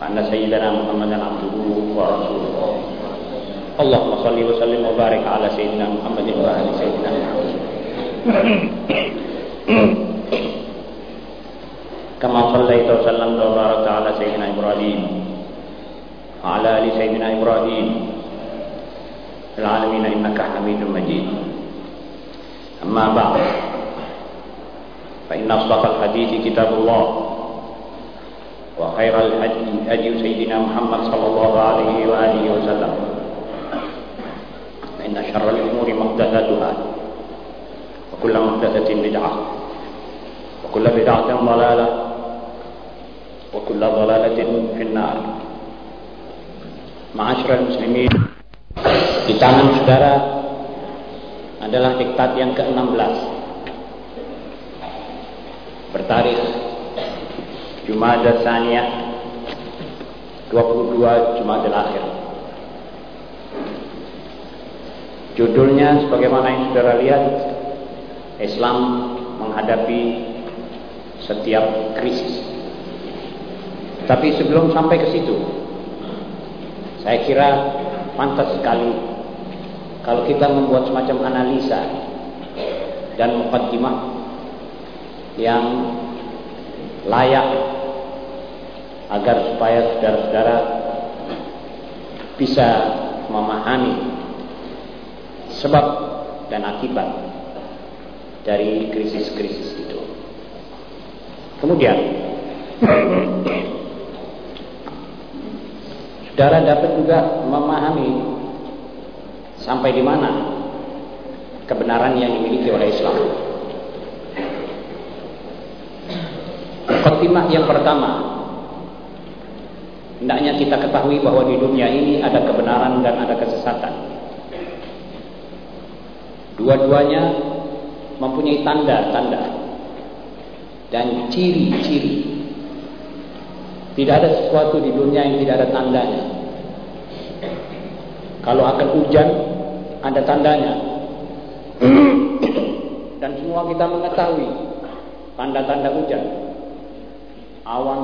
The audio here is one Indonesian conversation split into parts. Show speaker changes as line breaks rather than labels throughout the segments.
وأن سيدنا محمدا عبده ورسوله. اللهم صل وسلم وبارك على سيدنا محمد وآل سيدنا محمد. كما صليت وسلمت وباركت على سيدنا إبراهيم وعلى آل سيدنا إبراهيم في العالمين إنك حميد مجيد. أما بعد فإن أصدق الحديث كتاب الله. وخير الهدي هدي سيدنا محمد صلى الله عليه وآله وسلم فإن شر الأمور محدثاتها وكل محدثة بدعة وكل بدعة ضلالة وكل ضلالة في النار معاشر المسلمين di tangan saudara adalah diktat yang ke-16 bertarikh Jumada Saniyah 22 Jumadil Akhir Judulnya sebagaimana yang saudara lihat Islam menghadapi setiap krisis. Tapi sebelum sampai ke situ Saya kira pantas sekali Kalau kita membuat semacam analisa Dan mukaddimah Yang layak agar supaya saudara-saudara bisa memahami sebab dan akibat dari krisis-krisis itu. Kemudian, saudara dapat juga memahami sampai di mana kebenaran yang dimiliki oleh Islam. Khotimah yang pertama Hendaknya kita ketahui bahwa di dunia ini ada kebenaran dan ada kesesatan. Dua-duanya mempunyai tanda-tanda Dan ciri-ciri. Tidak ada sesuatu di dunia yang tidak ada tandanya. Kalau akan hujan ada tandanya. Dan semua kita mengetahui Tanda-tanda hujan. Awan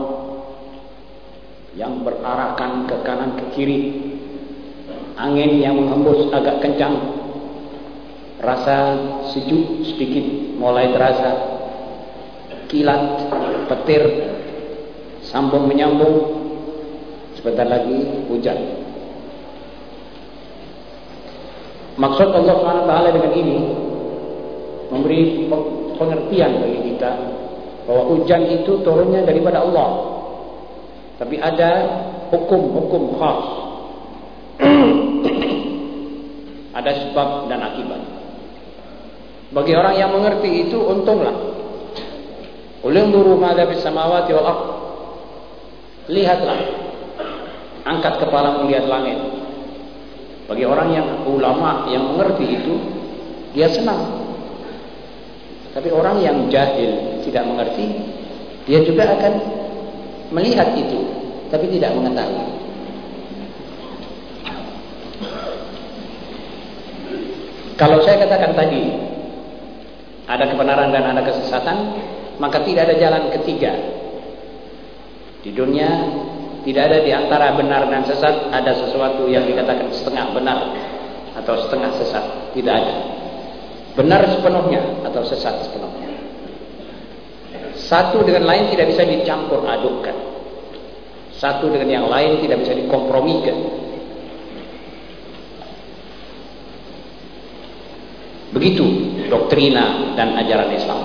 yang berarahkan ke kanan ke kiri. Angin yang menghembus agak kencang. Rasa sejuk sedikit mulai terasa. Kilat petir sambung menyambung. Sebentar lagi hujan. Maksud Allah SWT dengan ini memberi pengertian bagi kita bahwa hujan itu turunnya daripada Allah. Tapi ada hukum-hukum khas. ada sebab dan akibat. Bagi orang yang mengerti itu untunglah. Ulunduru madza bis samawati wal ardh. Lihatlah. Angkat kepala melihat langit. Bagi orang yang ulama yang mengerti itu dia senang. Tapi orang yang jahil tidak mengerti, dia juga akan melihat itu, tapi tidak mengetahui. Kalau saya katakan tadi, ada kebenaran dan ada kesesatan, maka tidak ada jalan ketiga. Di dunia tidak ada di antara benar dan sesat ada sesuatu yang dikatakan setengah benar atau setengah sesat. Tidak ada. Benar sepenuhnya atau sesat sepenuhnya. Satu dengan lain tidak bisa dicampur adukkan. Satu dengan yang lain tidak bisa dikompromikan. Begitu doktrina dan ajaran Islam.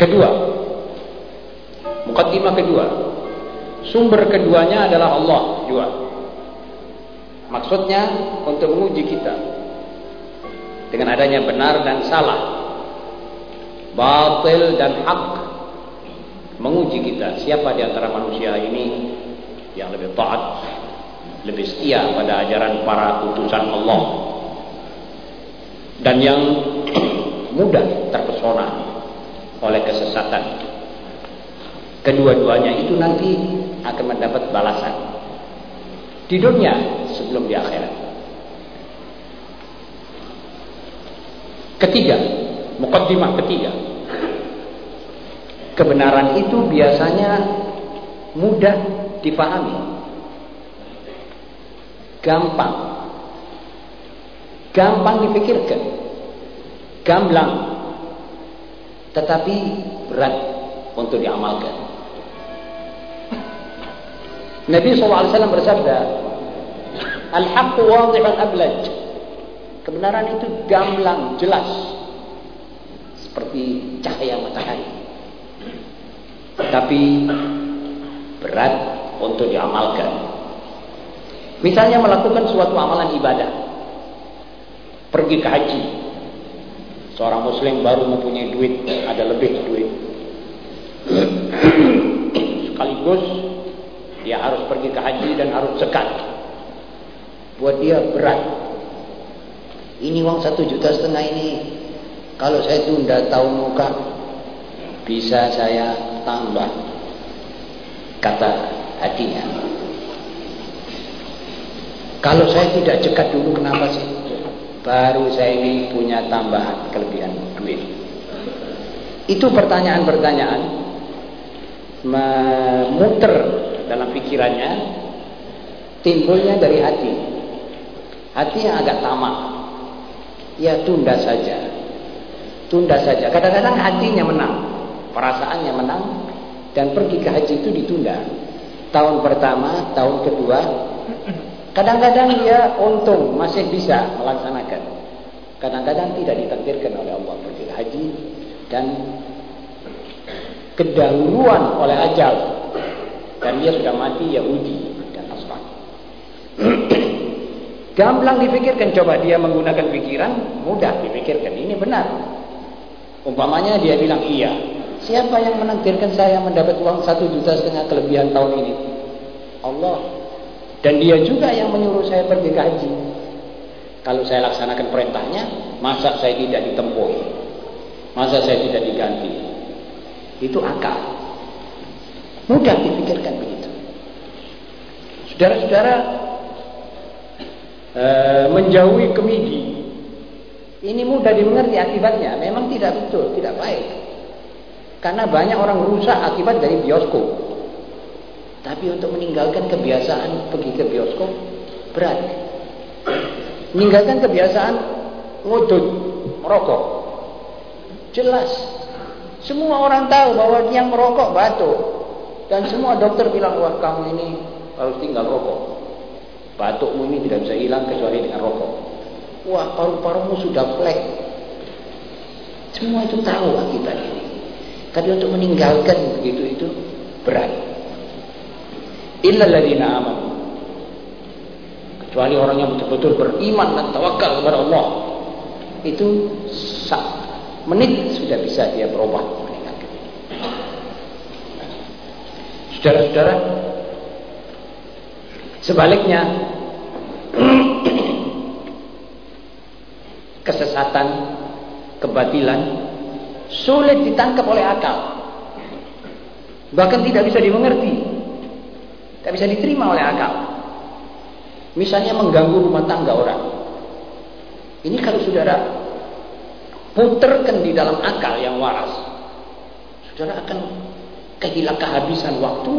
Kedua, mukaddimah kedua, sumber keduanya adalah Allah juga. Maksudnya untuk menguji kita dengan adanya benar dan salah, batil dan hak, menguji kita siapa di antara manusia ini yang lebih taat, lebih setia pada ajaran para utusan Allah dan yang mudah terpesona oleh kesesatan. Kedua-duanya itu nanti akan mendapat balasan di dunia sebelum di akhirat. Ketiga, mukaddimah ketiga. Kebenaran itu biasanya mudah dipahami. Gampang. Gampang dipikirkan. Gamblang. Tetapi berat untuk diamalkan. Nabi SAW bersabda, Al-haqqu wadihun ablaj. Kebenaran itu gamblang, jelas. Seperti cahaya matahari. Tapi berat untuk diamalkan. Misalnya melakukan suatu amalan ibadah. Pergi ke haji. Seorang muslim baru mempunyai duit, ada lebih duit. Sekaligus dia harus pergi ke haji dan harus zekat. Buat dia berat ini uang satu juta setengah ini kalau saya tunda tahun muka bisa saya tambah kata hatinya. Kalau saya tidak cekat dulu kenapa sih? Baru saya ini punya tambahan kelebihan duit. Itu pertanyaan-pertanyaan memuter dalam pikirannya timbulnya dari hati. Hati yang agak tamak ya tunda saja. Tunda saja. Kadang-kadang hatinya menang, perasaannya menang dan pergi ke haji itu ditunda. Tahun pertama, tahun kedua, kadang-kadang dia untung masih bisa melaksanakan. Kadang-kadang tidak ditakdirkan oleh Allah pergi ke haji dan kedahuluan oleh ajal dan dia sudah mati Yahudi dan Nasrani. Gamblang dipikirkan, coba dia menggunakan pikiran, mudah dipikirkan. Ini benar. Umpamanya dia bilang iya. Siapa yang menakdirkan saya mendapat uang satu juta setengah kelebihan tahun ini? Allah. Dan dia juga yang menyuruh saya pergi ke haji. Kalau saya laksanakan perintahnya, masa saya tidak ditempui? Masa saya tidak diganti? Itu akal. Mudah dipikirkan begitu. Saudara-saudara, e, menjauhi kemidi. Ini mudah dimengerti akibatnya. Memang tidak betul, tidak baik. Karena banyak orang rusak akibat dari bioskop. Tapi untuk meninggalkan kebiasaan pergi ke bioskop berat. Meninggalkan kebiasaan ngudut, merokok. Jelas. Semua orang tahu bahwa yang merokok batuk. Dan semua dokter bilang, wah kamu ini harus tinggal rokok. Batukmu ini tidak bisa hilang kecuali dengan rokok. Wah, paru-parumu sudah flek. Semua itu tahu akibat ini. Tapi untuk meninggalkan begitu itu berat. Illa ladina aman. Kecuali orang yang betul-betul beriman dan tawakal kepada Allah. Itu sak menit sudah bisa dia berubah meninggalkan. Saudara-saudara, Sebaliknya kesesatan, kebatilan sulit ditangkap oleh akal. Bahkan tidak bisa dimengerti. Tidak bisa diterima oleh akal. Misalnya mengganggu rumah tangga orang. Ini kalau saudara puterkan di dalam akal yang waras. Saudara akan kehilangan kehabisan waktu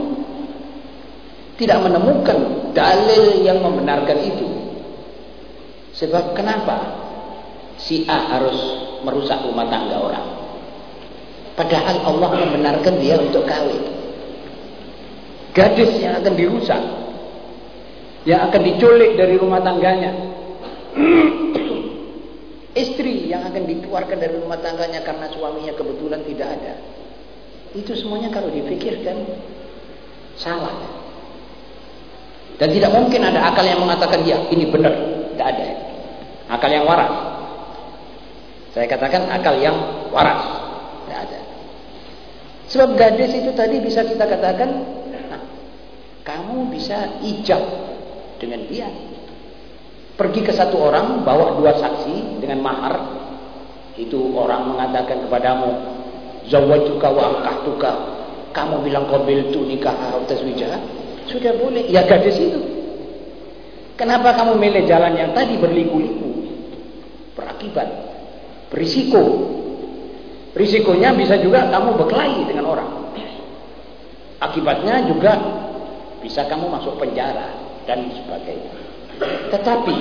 tidak menemukan dalil yang membenarkan itu. Sebab kenapa si A harus merusak rumah tangga orang? Padahal Allah membenarkan dia untuk kawin. Gadis yang akan dirusak, yang akan diculik dari rumah tangganya, istri yang akan dikeluarkan dari rumah tangganya karena suaminya kebetulan tidak ada. Itu semuanya kalau dipikirkan salah. Dan tidak mungkin ada akal yang mengatakan ya ini benar. Tidak ada. Akal yang waras. Saya katakan akal yang waras. Tidak ada. Sebab gadis itu tadi bisa kita katakan nah, Kamu bisa ijab dengan dia. Pergi ke satu orang, bawa dua saksi dengan mahar. Itu orang mengatakan kepadamu, Zawwajuka wa angkahtuka. Kamu bilang qabil tu nikah atau tazwijah. Sudah boleh. Ya gadis itu. Kenapa kamu milih jalan yang tadi berliku-liku? Berakibat. Berisiko. Risikonya bisa juga kamu berkelahi dengan orang. Akibatnya juga bisa kamu masuk penjara dan sebagainya. Tetapi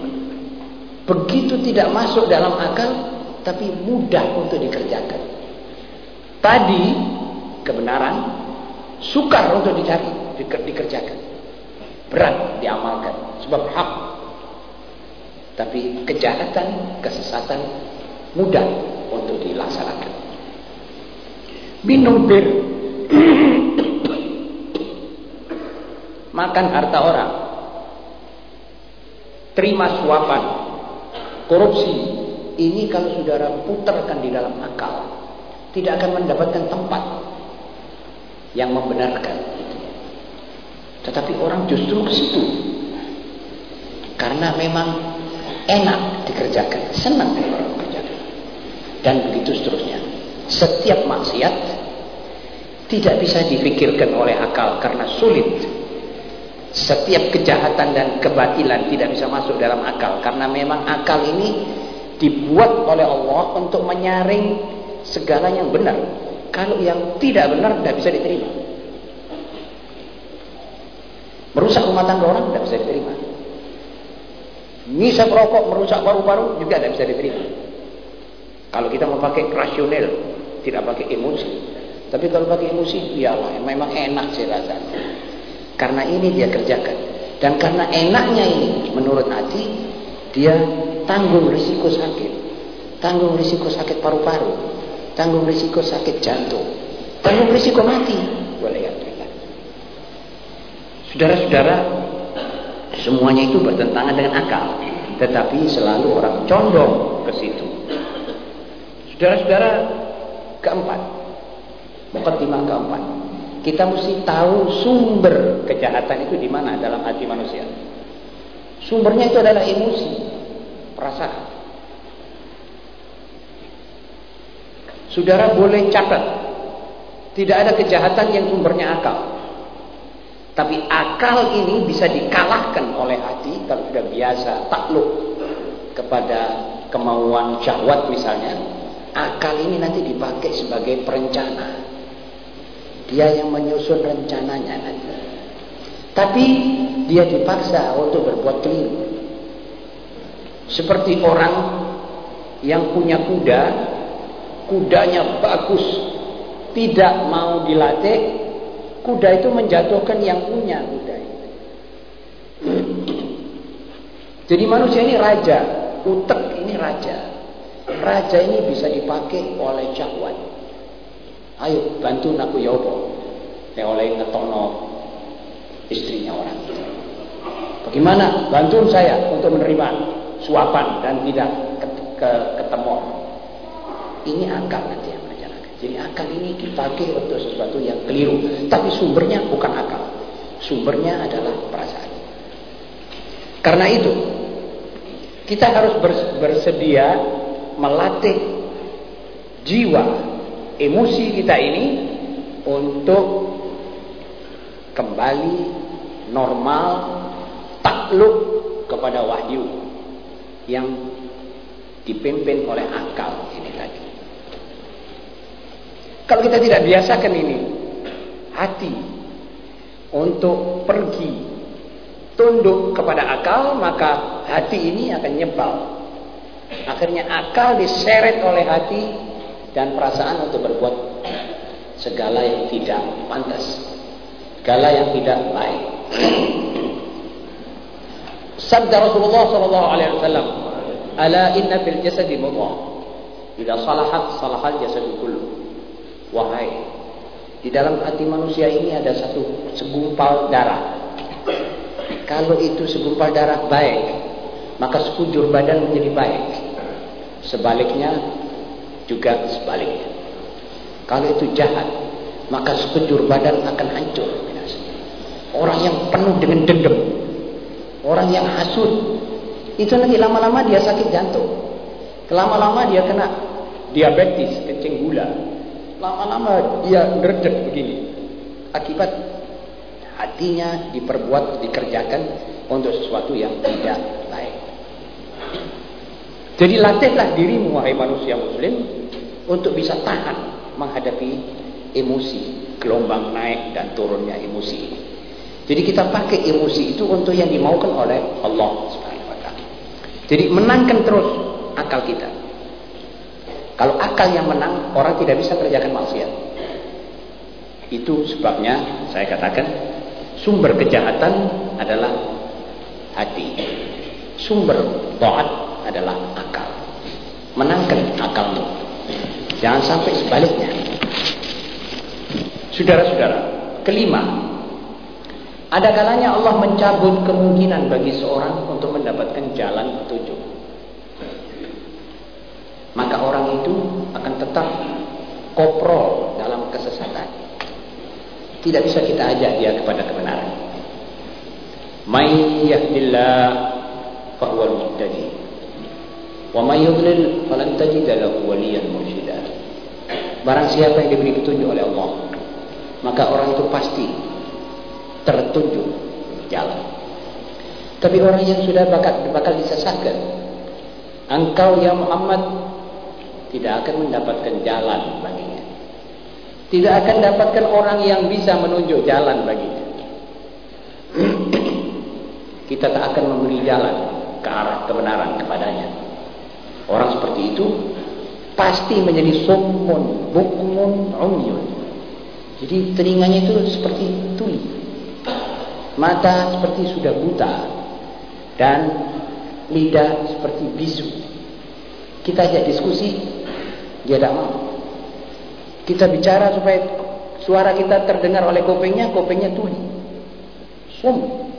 begitu tidak masuk dalam akal tapi mudah untuk dikerjakan. Tadi kebenaran sukar untuk dicari, dikerjakan. Berat diamalkan sebab hak. Tapi kejahatan, kesesatan mudah untuk dilaksanakan. Minum bir makan harta orang, terima suapan, korupsi. Ini kalau saudara putarkan di dalam akal, tidak akan mendapatkan tempat yang membenarkan. Tetapi orang justru ke situ. Karena memang enak dikerjakan, senang orang kerjakan. Dan begitu seterusnya. Setiap maksiat tidak bisa dipikirkan oleh akal karena sulit. Setiap kejahatan dan kebatilan tidak bisa masuk dalam akal karena memang akal ini dibuat oleh Allah untuk menyaring segala yang benar. Kalau yang tidak benar tidak bisa diterima. Merusak rumah tangga orang tidak bisa diterima. Ngisap rokok merusak paru-paru juga tidak bisa diterima kalau kita mau pakai rasional tidak pakai emosi tapi kalau pakai emosi ya Allah memang enak sih rasanya karena ini dia kerjakan. Dan karena enaknya ini menurut hati, dia tanggung risiko sakit. Tanggung risiko sakit paru-paru. Tanggung risiko sakit jantung. Tanggung risiko mati. Boleh ya. Saudara-saudara, semuanya itu bertentangan dengan akal. Tetapi selalu orang condong ke situ. Saudara-saudara, keempat. Mukadimah keempat kita mesti tahu sumber kejahatan itu di mana dalam hati manusia. Sumbernya itu adalah emosi, perasaan. Saudara boleh catat, tidak ada kejahatan yang sumbernya akal. Tapi akal ini bisa dikalahkan oleh hati kalau sudah biasa takluk kepada kemauan syahwat misalnya. Akal ini nanti dipakai sebagai perencana dia yang menyusun rencananya nanti. Tapi dia dipaksa untuk berbuat keliru. Seperti orang yang punya kuda, kudanya bagus, tidak mau dilatih, kuda itu menjatuhkan yang punya kuda itu. Jadi manusia ini raja, utek ini raja. Raja ini bisa dipakai oleh syahwat. Ayo bantu aku ya apa? Yang oleh ngetono istrinya orang. Bagaimana? Bantu saya untuk menerima suapan dan tidak ketemu. Ini akal nanti yang merencanakan. Jadi akal ini dipakai untuk sesuatu yang keliru. Tapi sumbernya bukan akal. Sumbernya adalah perasaan. Karena itu, kita harus bersedia melatih jiwa emosi kita ini untuk kembali normal takluk kepada wahyu yang dipimpin oleh akal ini tadi. Kalau kita tidak biasakan ini hati untuk pergi tunduk kepada akal maka hati ini akan nyebal. Akhirnya akal diseret oleh hati dan perasaan untuk berbuat segala yang tidak pantas, segala yang tidak baik. Sabda Rasulullah sallallahu alaihi wasallam, "Ala inna fil jasadi mudghah. Idza salahat salahal jasadu kullu." Wahai, di dalam hati manusia ini ada satu segumpal darah. Kalau itu segumpal darah baik, maka sekujur badan menjadi baik. Sebaliknya, juga sebaliknya. Kalau itu jahat, maka sekujur badan akan hancur. orang yang penuh dengan dendam, orang yang hasut, itu nanti lama-lama dia sakit jantung, lama-lama dia kena diabetes, kencing gula, lama-lama dia ngerdek begini, akibat hatinya diperbuat, dikerjakan untuk sesuatu yang tidak baik. Jadi latihlah dirimu wahai manusia muslim untuk bisa tahan menghadapi emosi, gelombang naik dan turunnya emosi Jadi kita pakai emosi itu untuk yang dimaukan oleh Allah Subhanahu wa taala. Jadi menangkan terus akal kita. Kalau akal yang menang, orang tidak bisa kerjakan maksiat. Itu sebabnya saya katakan sumber kejahatan adalah hati. Sumber taat adalah akal. Menangkan akalmu. Jangan sampai sebaliknya. Saudara-saudara, kelima, ada kalanya Allah mencabut kemungkinan bagi seorang untuk mendapatkan jalan petunjuk. Maka orang itu akan tetap koprol dalam kesesatan. Tidak bisa kita ajak dia kepada kebenaran. May yahdillah fa huwal muhtadi. May yudlil falan tajid lahu waliyan mursyida. Barang siapa yang diberi petunjuk oleh Allah, maka orang itu pasti tertunjuk jalan. Tapi orang yang sudah bakal bakal disesatkan, engkau ya Muhammad tidak akan mendapatkan jalan baginya. Tidak akan dapatkan orang yang bisa menunjuk jalan baginya. Kita tak akan memberi jalan ke arah kebenaran kepadanya. Orang seperti itu pasti menjadi summun, bukmun, umyun. Jadi telinganya itu seperti tuli. Mata seperti sudah buta. Dan lidah seperti bisu. Kita ajak diskusi, dia tidak mau. Kita bicara supaya suara kita terdengar oleh kupingnya, kupingnya tuli. Sum.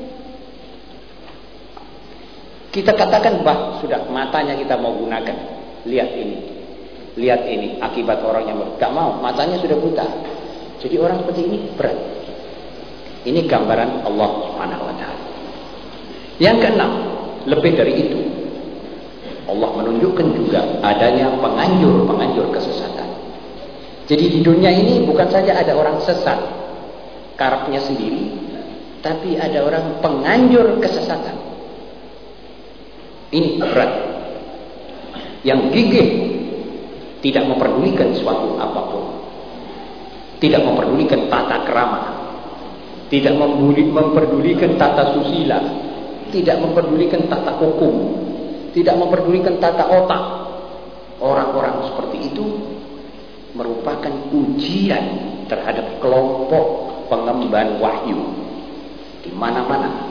Kita katakan bah sudah matanya kita mau gunakan. Lihat ini. Lihat ini akibat orang yang tidak mau. Matanya sudah buta. Jadi orang seperti ini berat. Ini gambaran Allah Subhanahu wa taala. Yang keenam, lebih dari itu. Allah menunjukkan juga adanya penganjur-penganjur kesesatan. Jadi di dunia ini bukan saja ada orang sesat karepnya sendiri, tapi ada orang penganjur kesesatan. Ini berat. Yang gigih tidak memperdulikan suatu apa pun tidak memperdulikan tata kerama, tidak memperdulikan tata susila, tidak memperdulikan tata hukum, tidak memperdulikan tata otak. Orang-orang seperti itu merupakan ujian terhadap kelompok pengemban wahyu di mana-mana.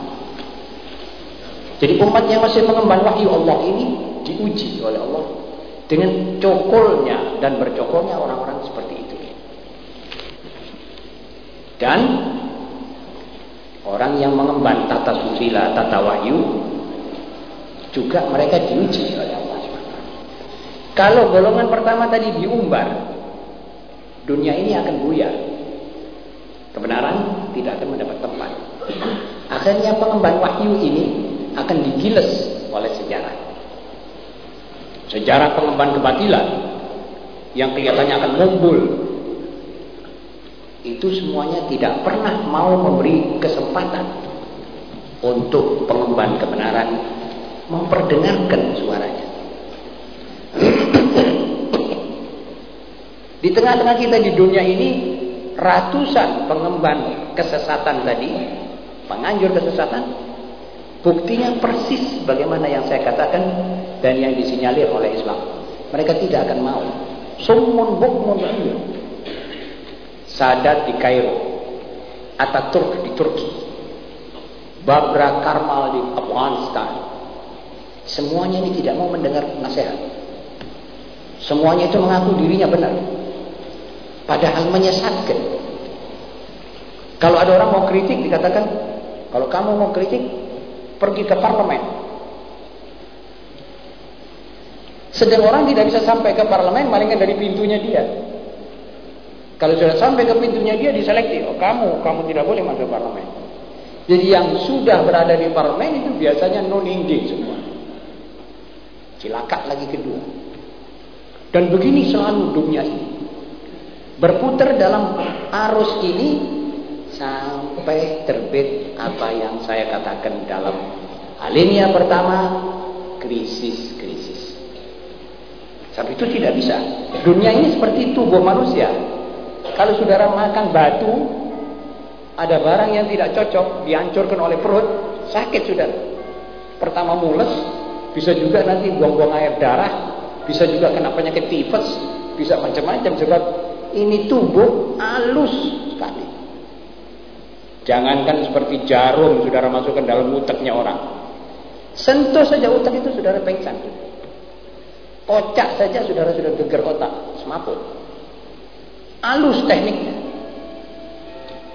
Jadi umat yang masih mengemban wahyu Allah ini diuji oleh Allah dengan cokolnya dan bercokolnya orang-orang seperti itu. Dan orang yang mengemban tata susila, tata wahyu juga mereka diuji oleh Allah Kalau golongan pertama tadi diumbar, dunia ini akan buyar. Kebenaran tidak akan mendapat tempat. Akhirnya pengemban wahyu ini akan digiles oleh sejarah. Sejarah pengemban kebatilan yang kelihatannya akan mumbul itu semuanya tidak pernah mau memberi kesempatan untuk pengemban kebenaran memperdengarkan suaranya. di tengah-tengah kita di dunia ini ratusan pengemban kesesatan tadi, penganjur kesesatan, buktinya persis bagaimana yang saya katakan dan yang disinyalir oleh Islam. Mereka tidak akan mau. Summun bukmun Sadat di Kairo, Ataturk di Turki, Babra Karmal di Afghanistan. Semuanya ini tidak mau mendengar nasihat. Semuanya itu mengaku dirinya benar. Padahal menyesatkan. Kalau ada orang mau kritik dikatakan, kalau kamu mau kritik, pergi ke parlemen. Sedang orang tidak bisa sampai ke parlemen, malingkan dari pintunya dia. Kalau sudah sampai ke pintunya dia diseleksi, oh kamu, kamu tidak boleh masuk parlemen. Jadi yang sudah berada di parlemen itu biasanya non-Indi semua. Cilaka lagi kedua. Dan begini selalu dunia ini. Berputar dalam arus ini sampai terbit apa yang saya katakan dalam alinea pertama krisis-krisis. Tapi itu tidak bisa. Dunia ini seperti tubuh manusia. Kalau saudara makan batu, ada barang yang tidak cocok dihancurkan oleh perut, sakit sudah. Pertama mules, bisa juga nanti buang-buang air darah, bisa juga kena penyakit tifus, bisa macam-macam sebab ini tubuh halus sekali. Jangankan seperti jarum saudara masukkan dalam utaknya orang. Sentuh saja utak itu saudara pengsan. Kocak saja saudara sudah geger otak, semaput. Halus tekniknya.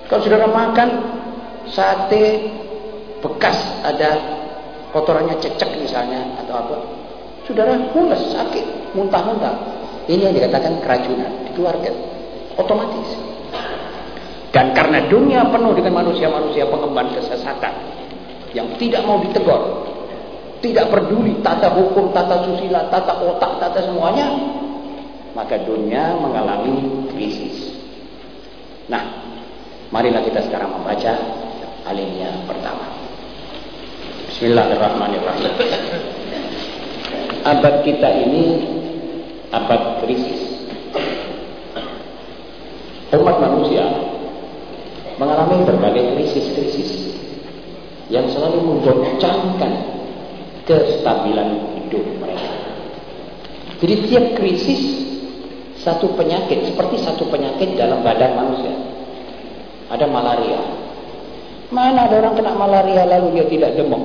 Kalau saudara makan sate bekas ada kotorannya cecek misalnya atau apa, saudara mules sakit, muntah-muntah. Ini yang dikatakan keracunan, dikeluarkan otomatis. Dan karena dunia penuh dengan manusia-manusia pengemban kesesatan yang tidak mau ditegur, tidak peduli tata hukum, tata susila, tata otak, tata semuanya, maka dunia mengalami krisis. Nah, Marilah kita sekarang membaca alinea pertama. Bismillahirrahmanirrahim. Abad kita ini abad krisis. Umat manusia mengalami berbagai krisis-krisis yang selalu menggoncangkan kestabilan hidup mereka. Jadi tiap krisis satu penyakit seperti satu penyakit dalam badan manusia ada malaria. Mana ada orang kena malaria lalu dia tidak demam?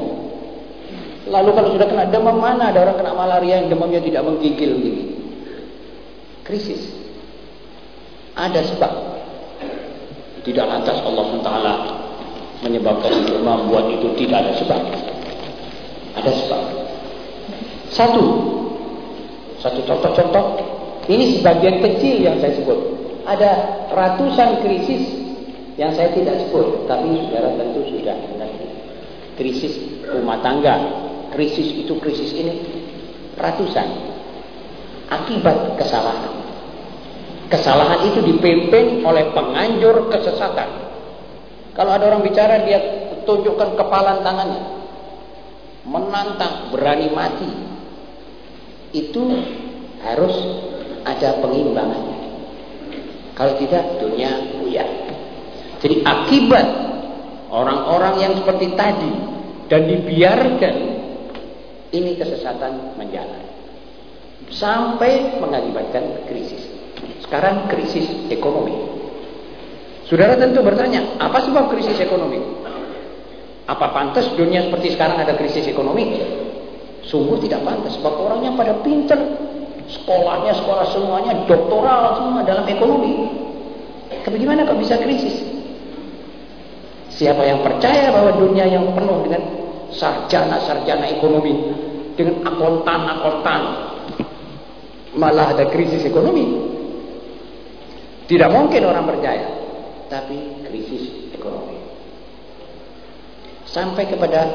Lalu kalau sudah kena demam, mana ada orang kena malaria yang demamnya tidak menggigil begini? Krisis. Ada sebab. Tidak lantas Allah SWT menyebabkan itu, membuat itu tidak ada sebab. Ada sebab. Satu. Satu contoh-contoh. Ini sebagian kecil yang saya sebut. Ada ratusan krisis yang saya tidak sebut, tapi saudara tentu sudah mengerti. Krisis rumah tangga, krisis itu krisis ini ratusan akibat kesalahan. Kesalahan itu dipimpin oleh penganjur kesesatan. Kalau ada orang bicara dia tunjukkan kepalan tangannya. Menantang, berani mati. Itu harus ada pengimbangannya. Kalau tidak dunia buyar. Jadi akibat orang-orang yang seperti tadi dan dibiarkan ini kesesatan menjalan sampai mengakibatkan krisis. Sekarang krisis ekonomi. Saudara tentu bertanya, apa sebab krisis ekonomi? Apa pantas dunia seperti sekarang ada krisis ekonomi? Sungguh tidak pantas, sebab orangnya pada pinter, sekolahnya sekolah semuanya doktoral semua dalam ekonomi. Bagaimana kok bisa krisis? Siapa yang percaya bahwa dunia yang penuh dengan sarjana-sarjana ekonomi, dengan akontan-akontan, malah ada krisis ekonomi. Tidak mungkin orang percaya, tapi krisis ekonomi. Sampai kepada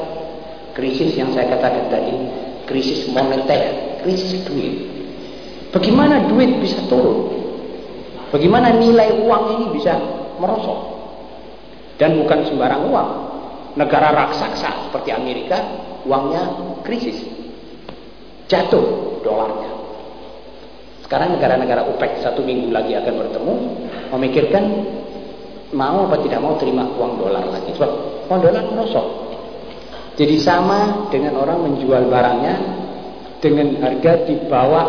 krisis yang saya katakan tadi, krisis moneter, krisis duit. Bagaimana duit bisa turun? Bagaimana nilai uang ini bisa merosot? Dan bukan sembarang uang. Negara raksasa seperti Amerika, uangnya krisis. Jatuh dolarnya. Sekarang negara-negara OPEC satu minggu lagi akan bertemu, memikirkan mau apa tidak mau terima uang dolar lagi. Sebab uang dolar merosot. Jadi sama dengan orang menjual barangnya dengan harga di bawah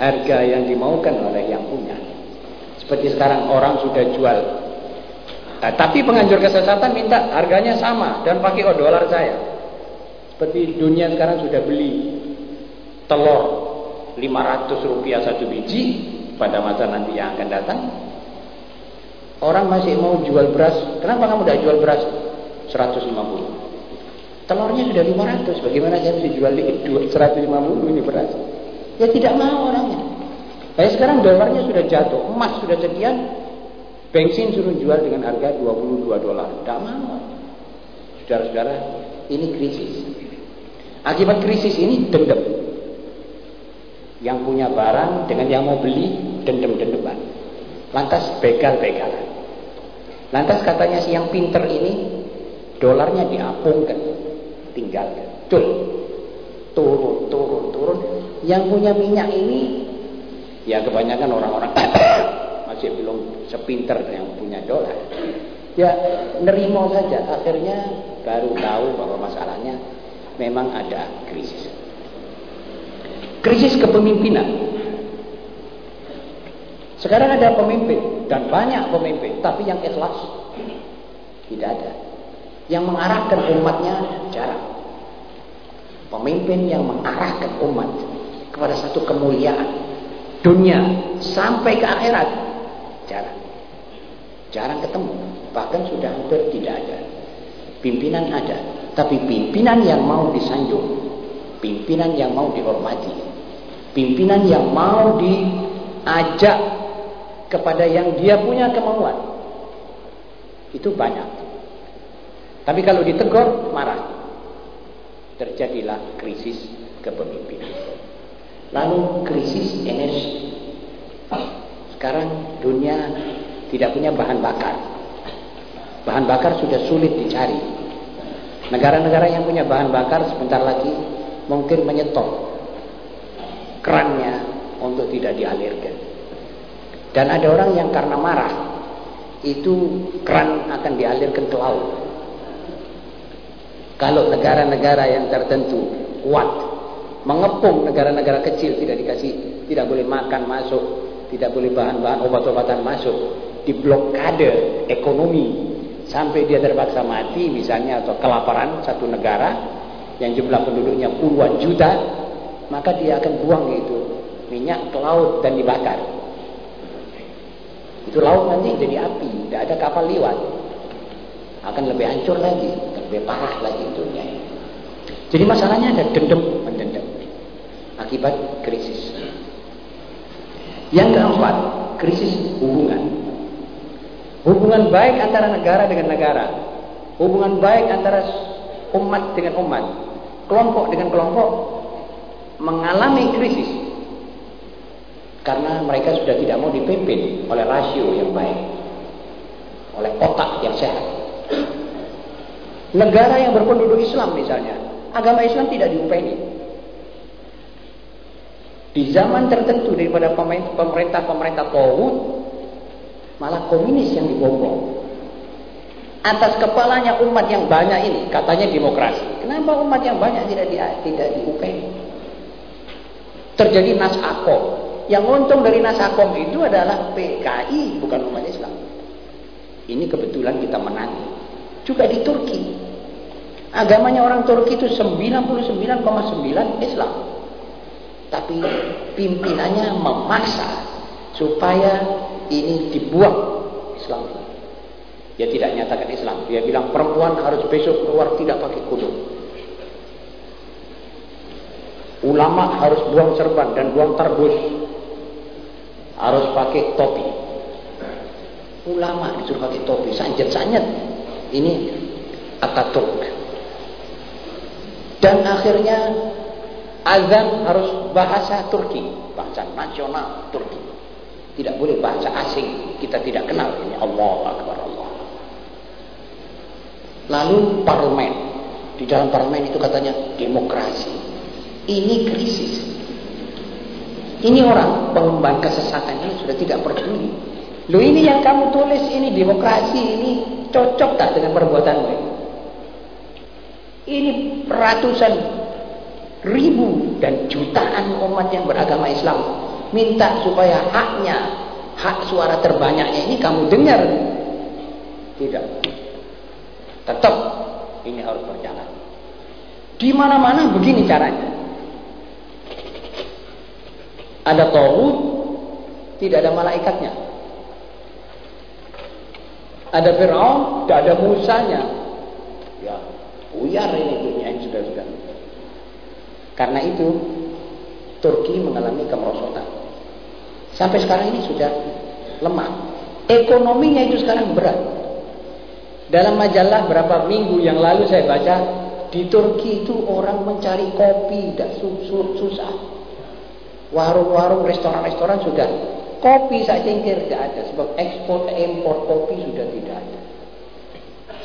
harga yang dimaukan oleh yang punya. Seperti sekarang orang sudah jual Nah, tapi penganjur kesesatan minta harganya sama dan pakai oh dolar saya. Seperti dunia sekarang sudah beli telur 500 rupiah satu biji pada masa nanti yang akan datang. Orang masih mau jual beras. Kenapa kamu tidak jual beras 150? Telurnya sudah 500. Bagaimana saya bisa jual 150 ini beras? Ya tidak mau orangnya. Kayak sekarang dolarnya sudah jatuh, emas sudah sekian, Bensin suruh jual dengan harga 22 dolar. Tidak mau. Saudara-saudara, ini krisis. Akibat krisis ini dendam. Yang punya barang dengan yang mau beli dendam-dendaman. Lantas begal-begalan. Lantas katanya si yang pinter ini dolarnya diapungkan, tinggalkan. Tuh, turun, turun, turun. Yang punya minyak ini ya kebanyakan orang-orang masih belum sepinter yang punya dolar. Ya nerimo saja. Akhirnya baru tahu bahwa masalahnya memang ada krisis. Krisis kepemimpinan. Sekarang ada pemimpin dan banyak pemimpin, tapi yang ikhlas tidak ada. Yang mengarahkan umatnya jarang. Pemimpin yang mengarahkan umat kepada satu kemuliaan dunia sampai ke akhirat jarang. Jarang ketemu, bahkan sudah hampir tidak ada. Pimpinan ada, tapi pimpinan yang mau disanjung, pimpinan yang mau dihormati, pimpinan yang mau diajak kepada yang dia punya kemauan. Itu banyak. Tapi kalau ditegur, marah. Terjadilah krisis kepemimpinan. Lalu krisis energi. Sekarang dunia tidak punya bahan bakar. Bahan bakar sudah sulit dicari. Negara-negara yang punya bahan bakar sebentar lagi mungkin menyetop kerannya untuk tidak dialirkan. Dan ada orang yang karena marah itu keran akan dialirkan ke laut. Kalau negara-negara yang tertentu kuat mengepung negara-negara kecil tidak dikasih tidak boleh makan masuk, tidak boleh bahan-bahan obat-obatan masuk, diblokade ekonomi sampai dia terpaksa mati misalnya atau kelaparan satu negara yang jumlah penduduknya puluhan juta maka dia akan buang itu minyak ke laut dan dibakar. Itu laut nanti jadi api tidak ada kapal lewat akan lebih hancur lagi lebih parah lagi dunia jadi masalahnya ada dendam mendendam. Akibat krisis. Yang keempat krisis hubungan. Hubungan baik antara negara dengan negara. Hubungan baik antara umat dengan umat. Kelompok dengan kelompok mengalami krisis. Karena mereka sudah tidak mau dipimpin oleh rasio yang baik. Oleh otak yang sehat. Negara yang berpenduduk Islam misalnya. Agama Islam tidak diupeni. Di zaman tertentu daripada pemerintah-pemerintah Tawud Malah komunis yang dibobol. Atas kepalanya umat yang banyak ini, katanya demokrasi. Kenapa umat yang banyak tidak di, tidak diupeni? Terjadi nasakom. Yang untung dari nasakom itu adalah PKI, bukan umat Islam. Ini kebetulan kita menang. Juga di Turki. Agamanya orang Turki itu 99,9 Islam. Tapi pimpinannya memaksa supaya ini dibuang Islam. Dia tidak nyatakan Islam. Dia bilang perempuan harus besok keluar tidak pakai kudung. Ulama harus buang serban dan buang tarbus. Harus pakai topi. Ulama disuruh pakai topi, sanjat-sanjat. Ini Ataturk. Dan akhirnya azan harus bahasa Turki, bahasa nasional Turki. Tidak boleh bahasa asing. Kita tidak kenal ini Allah Akbar Allah. Lalu parlemen. Di dalam parlemen itu katanya demokrasi. Ini krisis. Ini orang pengemban kesesatan ini sudah tidak peduli. Lo ini yang kamu tulis ini demokrasi ini cocok tak dengan perbuatanmu ini? Ini ratusan ribu dan jutaan umat yang beragama Islam minta supaya haknya, hak suara terbanyaknya ini kamu dengar. Tidak. Tetap ini harus berjalan. Di mana-mana begini caranya. Ada tauhid, tidak ada malaikatnya. Ada Fir'aun, tidak ada Musanya. Ya, buyar ini dunia ini sudah-sudah. Karena itu, Turki mengalami kemerosotan. Sampai sekarang ini sudah lemah. Ekonominya itu sekarang berat. Dalam majalah berapa minggu yang lalu saya baca di Turki itu orang mencari kopi tidak susah. Warung-warung, restoran-restoran sudah kopi saja yang tidak ada sebab ekspor impor kopi sudah tidak ada.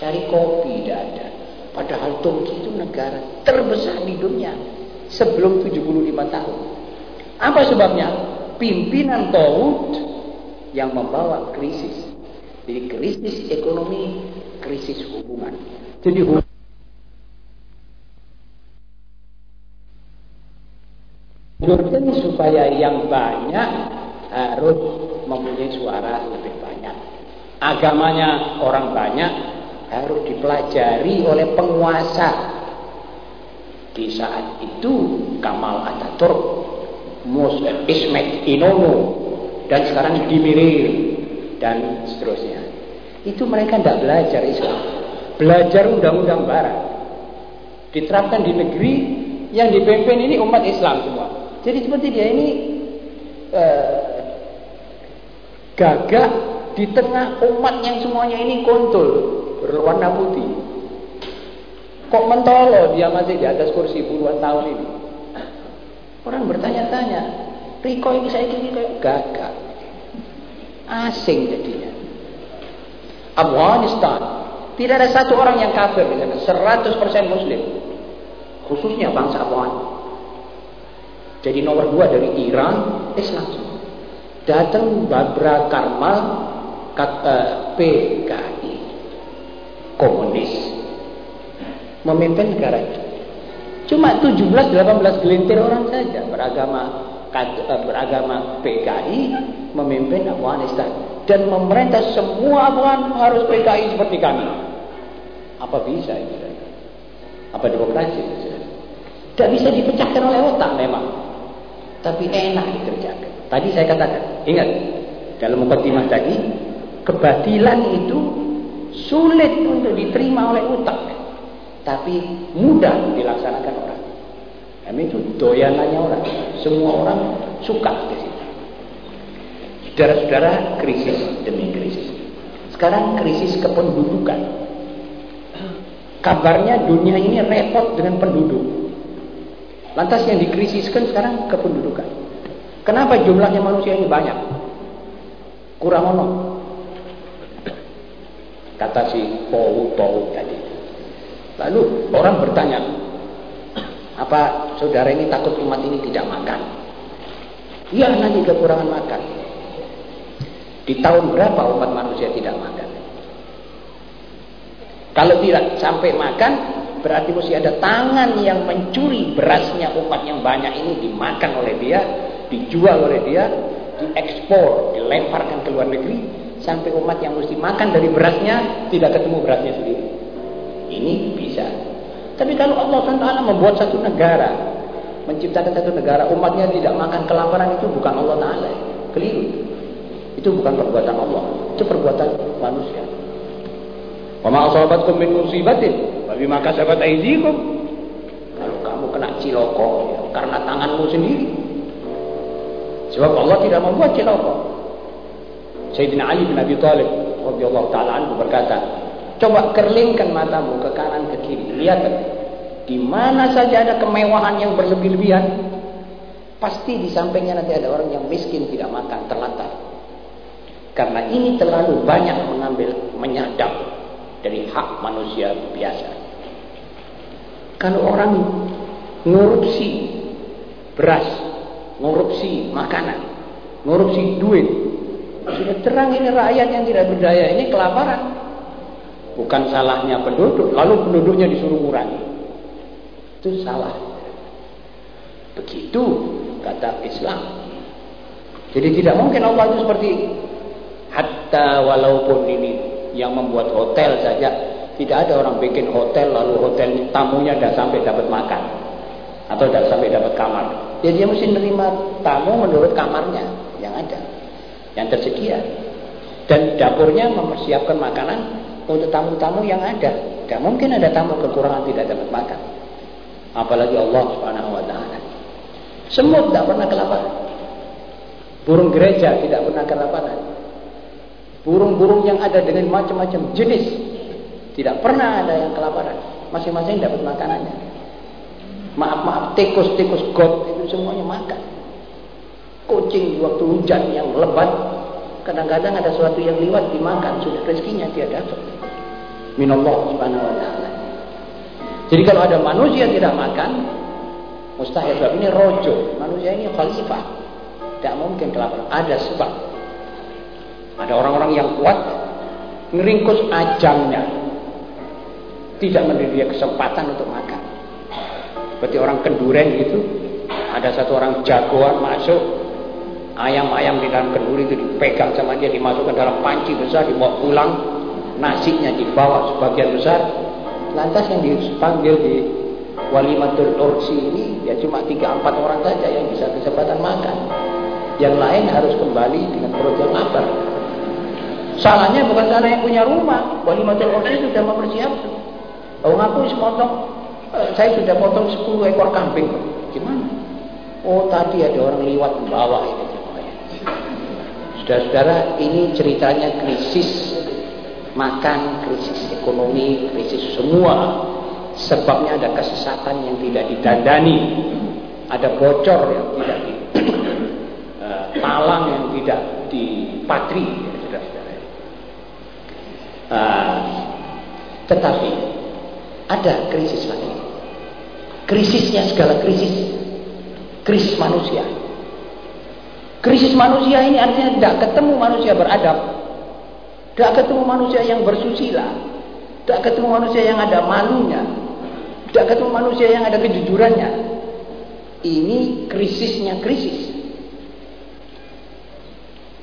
Cari kopi tidak ada. Padahal Turki itu negara terbesar di dunia sebelum 75 tahun. Apa sebabnya? Pimpinan Taut yang membawa krisis. Jadi krisis ekonomi krisis hubungan. Jadi hubungan Jordan supaya yang banyak harus mempunyai suara lebih banyak. Agamanya orang banyak harus dipelajari oleh penguasa. Di saat itu Kamal Ataturk, Mus Ismet Inono, dan sekarang Dimirir dan seterusnya. Itu mereka tidak belajar Islam. Belajar undang-undang barat. Diterapkan di negeri yang dipimpin ini umat Islam semua. Jadi seperti dia ini eh, gagah di tengah umat yang semuanya ini kontul berwarna putih. Kok mentolo dia masih di atas kursi puluhan tahun ini? Orang bertanya-tanya, Riko ini saya ini kayak gagah. Asing jadinya. Afghanistan. Tidak ada satu orang yang kafir di sana. 100% muslim. Khususnya bangsa Afghan. Jadi nomor dua dari Iran, Islam. Datang Babra Karmal, kata PKI. Komunis. Memimpin negara itu. Cuma 17-18 gelintir orang saja beragama eh, beragama PKI memimpin Afghanistan dan memerintah semua Afgan harus PKI seperti kami. Apa bisa itu? Apa demokrasi itu? Tidak bisa dipecahkan oleh otak memang. Tapi enak dikerjakan. Tadi saya katakan, ingat dalam mukadimah tadi, kebatilan itu sulit untuk diterima oleh otak, tapi mudah dilaksanakan orang. Kami itu doyanannya orang. Semua orang suka di situ. Saudara-saudara, krisis demi krisis. Sekarang krisis kependudukan. Kabarnya dunia ini repot dengan penduduk. Lantas yang dikrisiskan sekarang kependudukan. Kenapa jumlahnya manusia ini banyak? Kurang ono. Kata si Pou Pou tadi. Lalu orang bertanya, apa saudara ini takut umat ini tidak makan? Iya nanti kekurangan makan. Di tahun berapa umat manusia tidak makan? Kalau tidak sampai makan, berarti mesti ada tangan yang mencuri berasnya umat yang banyak ini dimakan oleh dia, dijual oleh dia, diekspor, dilemparkan ke luar negeri, sampai umat yang mesti makan dari berasnya tidak ketemu berasnya sendiri. Ini bisa. Tapi kalau Allah SWT membuat satu negara, menciptakan satu negara, umatnya tidak makan kelaparan itu bukan Allah Taala, keliru. Itu bukan perbuatan Allah, itu perbuatan manusia. Wa ma asabatkum min musibatin wa bima kasabat aydikum. Kalau kamu kena ciloko ya, karena tanganmu sendiri. Sebab Allah tidak membuat ciloko. Sayyidina Ali bin Abi Thalib radhiyallahu taala anhu berkata, coba kerlingkan matamu ke kanan ke kiri, lihat di mana saja ada kemewahan yang berlebih-lebihan, pasti di sampingnya nanti ada orang yang miskin tidak makan terlantar. Karena ini terlalu banyak mengambil menyadap dari hak manusia biasa. Kalau orang ngorupsi beras, ngorupsi makanan, ngorupsi duit, sudah terang ini rakyat yang tidak berdaya ini kelaparan. Bukan salahnya penduduk, lalu penduduknya disuruh kurangi. Itu salah. Begitu kata Islam. Jadi tidak mungkin Allah itu seperti Hatta walaupun ini yang membuat hotel saja tidak ada orang bikin hotel lalu hotel tamunya tidak sampai dapat makan atau tidak sampai dapat kamar. Jadi dia mesti menerima tamu menurut kamarnya yang ada, yang tersedia. Dan dapurnya mempersiapkan makanan untuk tamu-tamu yang ada. Tidak mungkin ada tamu kekurangan tidak dapat makan. Apalagi Allah Subhanahu wa taala. Semut tidak pernah kelaparan. Burung gereja tidak pernah kelaparan burung-burung yang ada dengan macam-macam jenis Tidak pernah ada yang kelaparan. Masing-masing dapat makanannya. Maaf-maaf, tikus-tikus got itu semuanya makan. Kucing waktu hujan yang lebat, kadang-kadang ada sesuatu yang liwat dimakan, sudah rezekinya dia dapat. Minallah subhanahu wa ta'ala. Jadi kalau ada manusia tidak makan, mustahil sebab ini rojo. Manusia ini khalifah. Tidak mungkin kelaparan. Ada sebab. Ada orang-orang yang kuat ngeringkus ajangnya. Tidak memberi dia kesempatan untuk makan. Seperti orang kenduren gitu. Ada satu orang jagoan masuk. Ayam-ayam di dalam kenduri itu dipegang sama dia. Dimasukkan dalam panci besar. Dibawa pulang. Nasinya dibawa sebagian besar. Lantas yang dipanggil di Walimatul Ursi ini ya cuma 3-4 orang saja yang bisa kesempatan makan. Yang lain harus kembali dengan perut yang lapar. Salahnya bukan salah yang punya rumah. Walimatul Ursi sudah mempersiapkan. Oh ngaku semotong, eh, saya sudah potong 10 ekor kambing. Gimana? Oh tadi ada orang liwat membawa ini. Saudara-saudara, ini ceritanya krisis makan, krisis ekonomi, krisis semua. Sebabnya ada kesesatan yang tidak didandani, ada bocor yang tidak di, uh, talang yang tidak dipatri. Uh, tetapi ada krisis lagi. Krisisnya segala krisis, krisis manusia. Krisis manusia ini artinya tidak ketemu manusia beradab, tidak ketemu manusia yang bersusila, tidak ketemu manusia yang ada malunya, tidak ketemu manusia yang ada kejujurannya. Ini krisisnya krisis.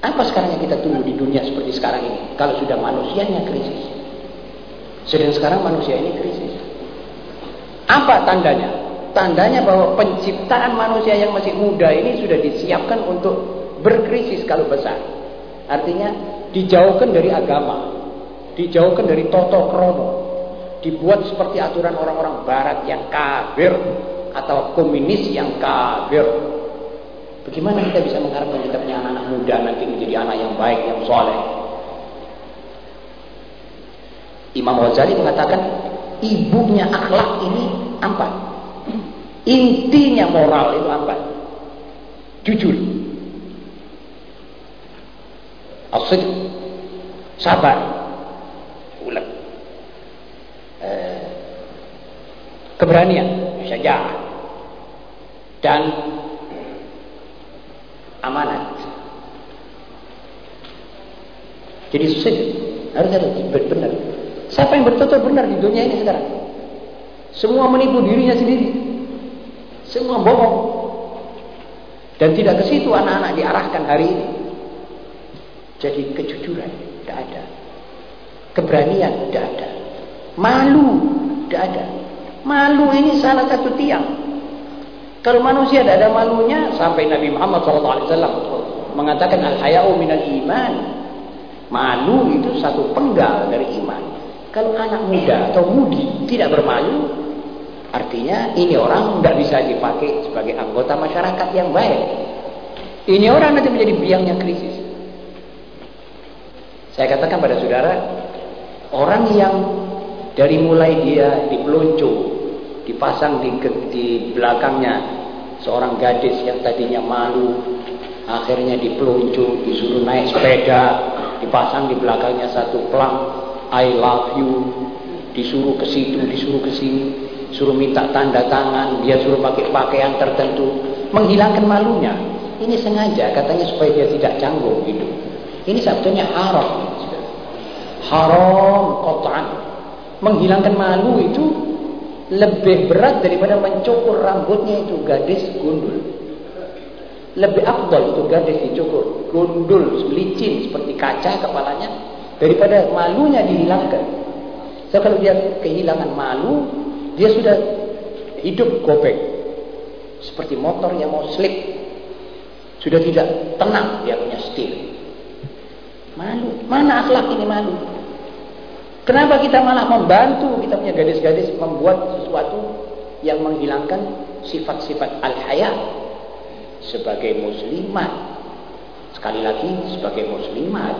Apa sekarang yang kita tunggu di dunia seperti sekarang ini? Kalau sudah manusianya krisis. Sedang sekarang manusia ini krisis. Apa tandanya? Tandanya bahwa penciptaan manusia yang masih muda ini sudah disiapkan untuk berkrisis kalau besar. Artinya dijauhkan dari agama, dijauhkan dari toto kromo, dibuat seperti aturan orang-orang barat yang kafir atau komunis yang kafir. Bagaimana kita bisa mengharapkan kita punya anak-anak muda nanti menjadi anak yang baik, yang soleh? Imam Ghazali mengatakan ibunya akhlak ini empat. Intinya moral itu empat. Jujur. Asid. Sabar. Ulang. Eh, keberanian. Syajah. Dan amanat. Jadi sid harus ada benar. Siapa yang betul-betul benar di dunia ini sekarang? Semua menipu dirinya sendiri. Semua bohong. Dan tidak ke situ anak-anak diarahkan hari ini. Jadi kejujuran tidak ada. Keberanian tidak ada. Malu tidak ada. Malu ini salah satu tiang. Kalau manusia tidak ada malunya sampai Nabi Muhammad SAW mengatakan al-haya'u minal iman. Malu itu satu penggal dari iman. Kalau anak muda atau mudi tidak bermalu, artinya ini orang tidak bisa dipakai sebagai anggota masyarakat yang baik. Ini orang nanti menjadi biangnya krisis. Saya katakan pada saudara, orang yang dari mulai dia dipeluncu, dipasang di, di belakangnya. Seorang gadis yang tadinya malu, akhirnya dipeluncu, disuruh naik sepeda, dipasang di belakangnya satu pelang I love you. Disuruh ke situ disuruh ke sini suruh minta tanda tangan dia suruh pakai pakaian tertentu menghilangkan malunya. Ini sengaja katanya supaya dia tidak canggung hidup. Ini sebetulnya haram. Haram kotaan menghilangkan malu itu lebih berat daripada mencukur rambutnya itu gadis gundul lebih afdal itu gadis dicukur gundul licin seperti kaca kepalanya daripada malunya dihilangkan. So kalau dia kehilangan malu, dia sudah hidup gobek. Seperti motor yang mau slip. Sudah tidak tenang dia punya setir. Malu. Mana akhlak ini malu? Kenapa kita malah membantu kita punya gadis-gadis membuat sesuatu yang menghilangkan sifat-sifat al-haya sebagai muslimat. Sekali lagi sebagai muslimat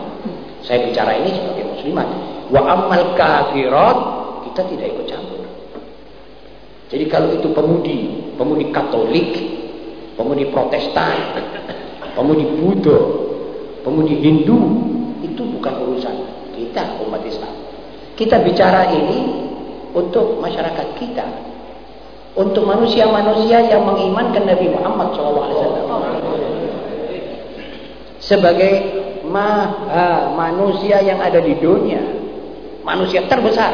saya bicara ini sebagai muslimat Wa amal kafirat kita tidak ikut campur. Jadi kalau itu pemudi, pemudi Katolik, pemudi Protestan, pemudi Buddha, pemudi Hindu, itu bukan urusan kita umat Islam. Kita bicara ini untuk masyarakat kita, untuk manusia-manusia yang mengimankan Nabi Muhammad SAW sebagai maha manusia yang ada di dunia, manusia terbesar.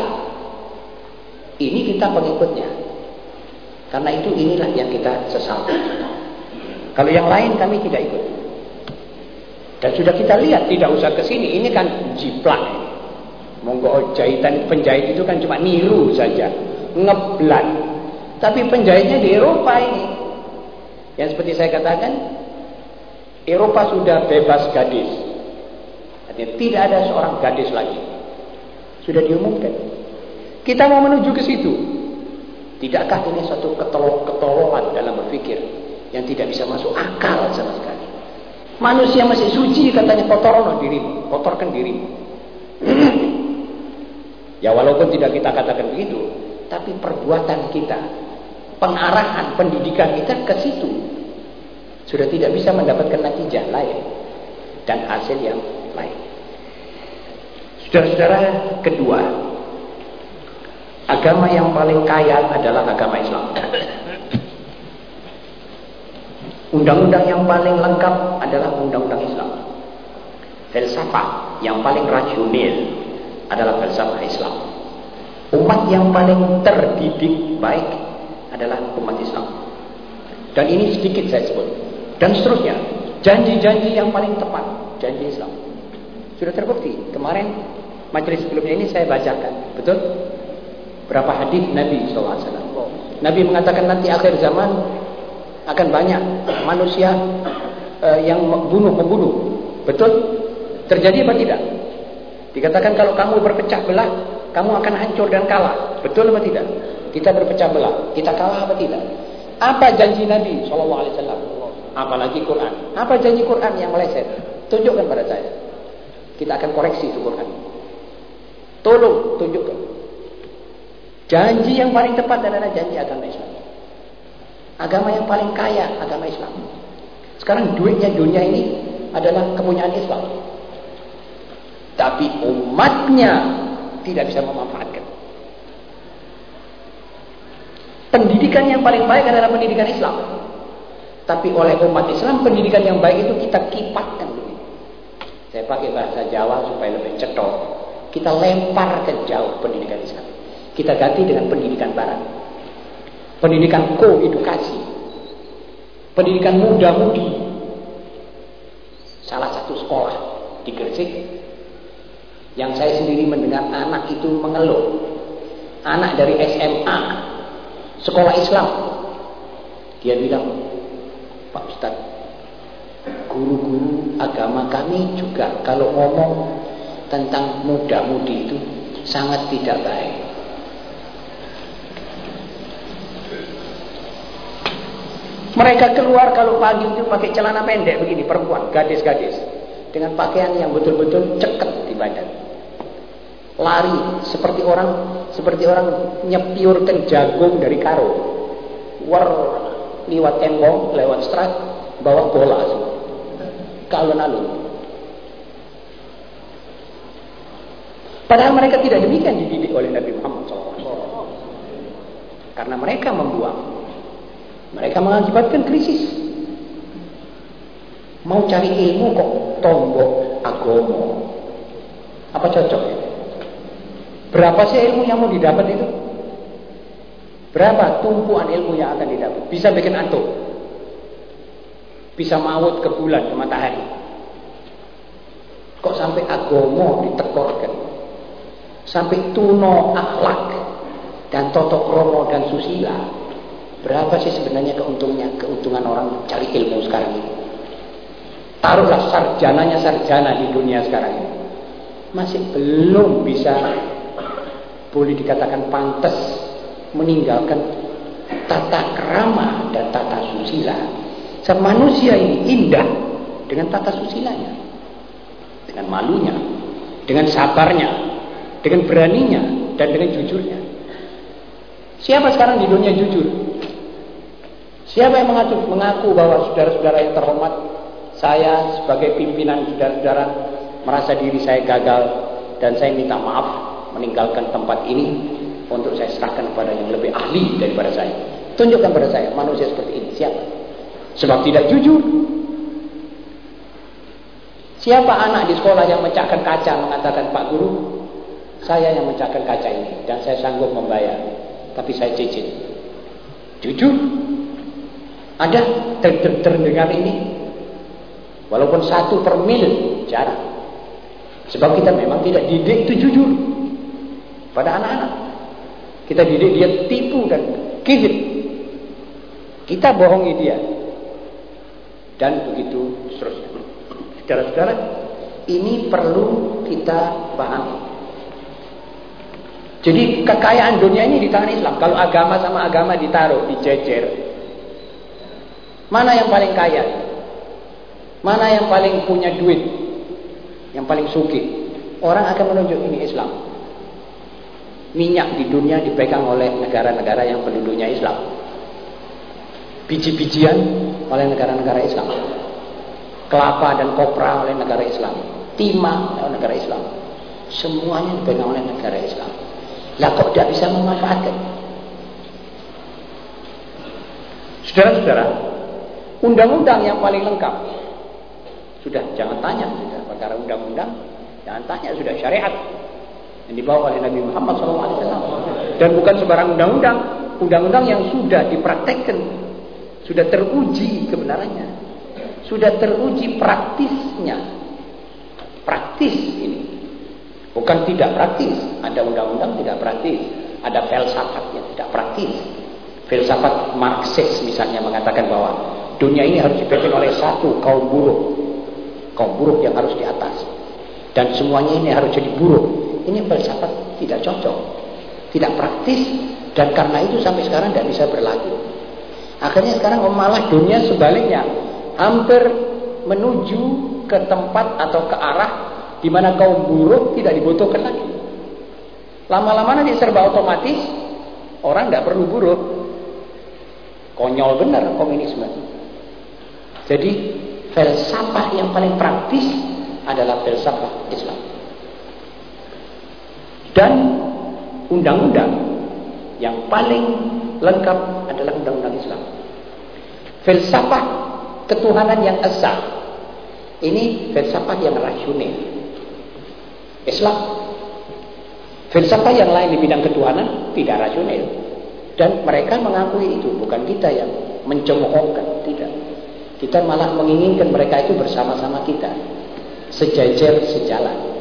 Ini kita pengikutnya. Karena itu inilah yang kita sesalkan. Kalau yang lain kami tidak ikut. Dan sudah kita lihat, tidak usah ke sini. Ini kan jiplak. Monggo jahitan penjahit itu kan cuma niru saja. Ngeblan. Tapi penjahitnya di Eropa ini. Yang seperti saya katakan, Eropa sudah bebas gadis. Artinya tidak ada seorang gadis lagi. Sudah diumumkan. Kita mau menuju ke situ. Tidakkah ini suatu ketololan dalam berpikir yang tidak bisa masuk akal sama sekali? Manusia masih suci katanya kotorkan dirimu, kotorkan dirimu. Ya walaupun tidak kita katakan begitu, tapi perbuatan kita, pengarahan pendidikan kita ke situ sudah tidak bisa mendapatkan natijah lain dan hasil yang lain. Saudara-saudara, kedua, Agama yang paling kaya adalah agama Islam. Undang-undang yang paling lengkap adalah undang-undang Islam. Filsafat yang paling rasional adalah filsafat Islam. Umat yang paling terdidik baik adalah umat Islam. Dan ini sedikit saya sebut. Dan seterusnya, janji-janji yang paling tepat, janji Islam. Sudah terbukti. Kemarin majelis sebelumnya ini saya bacakan. Betul? Berapa hadis Nabi SAW. Nabi mengatakan nanti akhir zaman akan banyak manusia uh, yang bunuh membunuh. Betul? Terjadi apa tidak? Dikatakan kalau kamu berpecah belah, kamu akan hancur dan kalah. Betul apa tidak? Kita berpecah belah, kita kalah apa tidak? Apa janji Nabi SAW? Apalagi Quran. Apa janji Quran yang meleset? Tunjukkan pada saya. Kita akan koreksi itu Quran. Tolong tunjukkan. Janji yang paling tepat adalah janji agama Islam. Agama yang paling kaya agama Islam. Sekarang duitnya dunia ini adalah kepunyaan Islam. Tapi umatnya tidak bisa memanfaatkan. Pendidikan yang paling baik adalah pendidikan Islam. Tapi oleh umat Islam pendidikan yang baik itu kita kipatkan Saya pakai bahasa Jawa supaya lebih cetok. Kita lempar ke jauh pendidikan Islam. Kita ganti dengan pendidikan barat. Pendidikan koedukasi. Pendidikan muda-mudi. Salah satu sekolah di Gresik yang saya sendiri mendengar anak itu mengeluh. Anak dari SMA, sekolah Islam. Dia bilang, Pak Ustadz, guru-guru agama kami juga kalau ngomong tentang muda-mudi itu sangat tidak baik. Mereka keluar kalau pagi itu pakai celana pendek begini, perempuan, gadis-gadis. Dengan pakaian yang betul-betul ceket di badan. Lari seperti orang seperti orang nyepiurkan jagung dari karo. War lewat tembok, lewat strat, bawa bola semua. Alun-alun. Padahal mereka tidak demikian dididik oleh Nabi Muhammad SAW. Karena mereka membuang mereka mengakibatkan krisis. Mau cari ilmu kok tombok agomo. Apa cocok ya? Berapa sih ilmu yang mau didapat itu? Berapa tumpuan ilmu yang akan didapat? Bisa bikin antuk. Bisa maut ke bulan, ke matahari. Kok sampai agomo ditekorkan? Sampai tuno akhlak dan totok romo dan susila Berapa sih sebenarnya keuntungnya, keuntungan orang cari ilmu sekarang ini? Taruhlah sarjananya sarjana di dunia sekarang ini. Masih belum bisa boleh dikatakan pantas meninggalkan tata krama dan tata susila. Manusia ini indah dengan tata susilanya. Dengan malunya, dengan sabarnya, dengan beraninya dan dengan jujurnya. Siapa sekarang di dunia jujur? Siapa yang mengaku, mengaku bahwa saudara-saudara yang terhormat, saya sebagai pimpinan saudara-saudara merasa diri saya gagal dan saya minta maaf meninggalkan tempat ini untuk saya serahkan kepada yang lebih ahli daripada saya. Tunjukkan pada saya manusia seperti ini siapa? Sebab tidak jujur. Siapa anak di sekolah yang mecahkan kaca mengatakan Pak Guru, saya yang mecahkan kaca ini dan saya sanggup membayar, tapi saya cicil. Jujur. Ada ter -ter terdengar ini. Walaupun satu per mil jarang. Sebab kita memang tidak didik itu jujur pada anak-anak. Kita didik dia tipu dan kizib. Kita bohongi dia. Dan begitu seterusnya. Saudara-saudara, ini perlu kita pahami. Jadi kekayaan dunia ini di tangan Islam. Kalau agama sama agama ditaruh, dijejer. Mana yang paling kaya? Mana yang paling punya duit? Yang paling suki? Orang akan menunjuk ini Islam. Minyak di dunia dipegang oleh negara-negara yang penduduknya Islam. Biji-bijian oleh negara-negara Islam. Kelapa dan kopra oleh negara Islam. Timah oleh negara Islam. Semuanya dipegang oleh negara Islam. Lah kok tidak bisa memanfaatkan? Saudara-saudara, undang-undang yang paling lengkap sudah jangan tanya sudah perkara undang-undang jangan tanya sudah syariat yang dibawa oleh Nabi Muhammad SAW dan bukan sebarang undang-undang undang-undang yang sudah dipraktekkan sudah teruji kebenarannya sudah teruji praktisnya praktis ini Bukan tidak praktis. Ada undang-undang tidak praktis. Ada filsafat yang tidak praktis. Filsafat Marxis misalnya mengatakan bahwa dunia ini harus dipimpin oleh satu kaum buruh. Kaum buruh yang harus di atas. Dan semuanya ini harus jadi buruh. Ini filsafat tidak cocok. Tidak praktis. Dan karena itu sampai sekarang tidak bisa berlaku. Akhirnya sekarang malah dunia sebaliknya. Hampir menuju ke tempat atau ke arah di mana kaum buruh tidak dibutuhkan lagi. Lama-lama nanti serba otomatis, orang nggak perlu buruh. Konyol benar komunisme. Jadi filsafah yang paling praktis adalah filsafah Islam. Dan undang-undang yang paling lengkap adalah undang-undang Islam. Filsafah ketuhanan yang esa. Ini filsafat yang rasional. Islam. Filsafat yang lain di bidang ketuhanan tidak rasional. Dan mereka mengakui itu, bukan kita yang mencemoohkan, tidak. Kita malah menginginkan mereka itu bersama-sama kita. Sejajar, sejalan.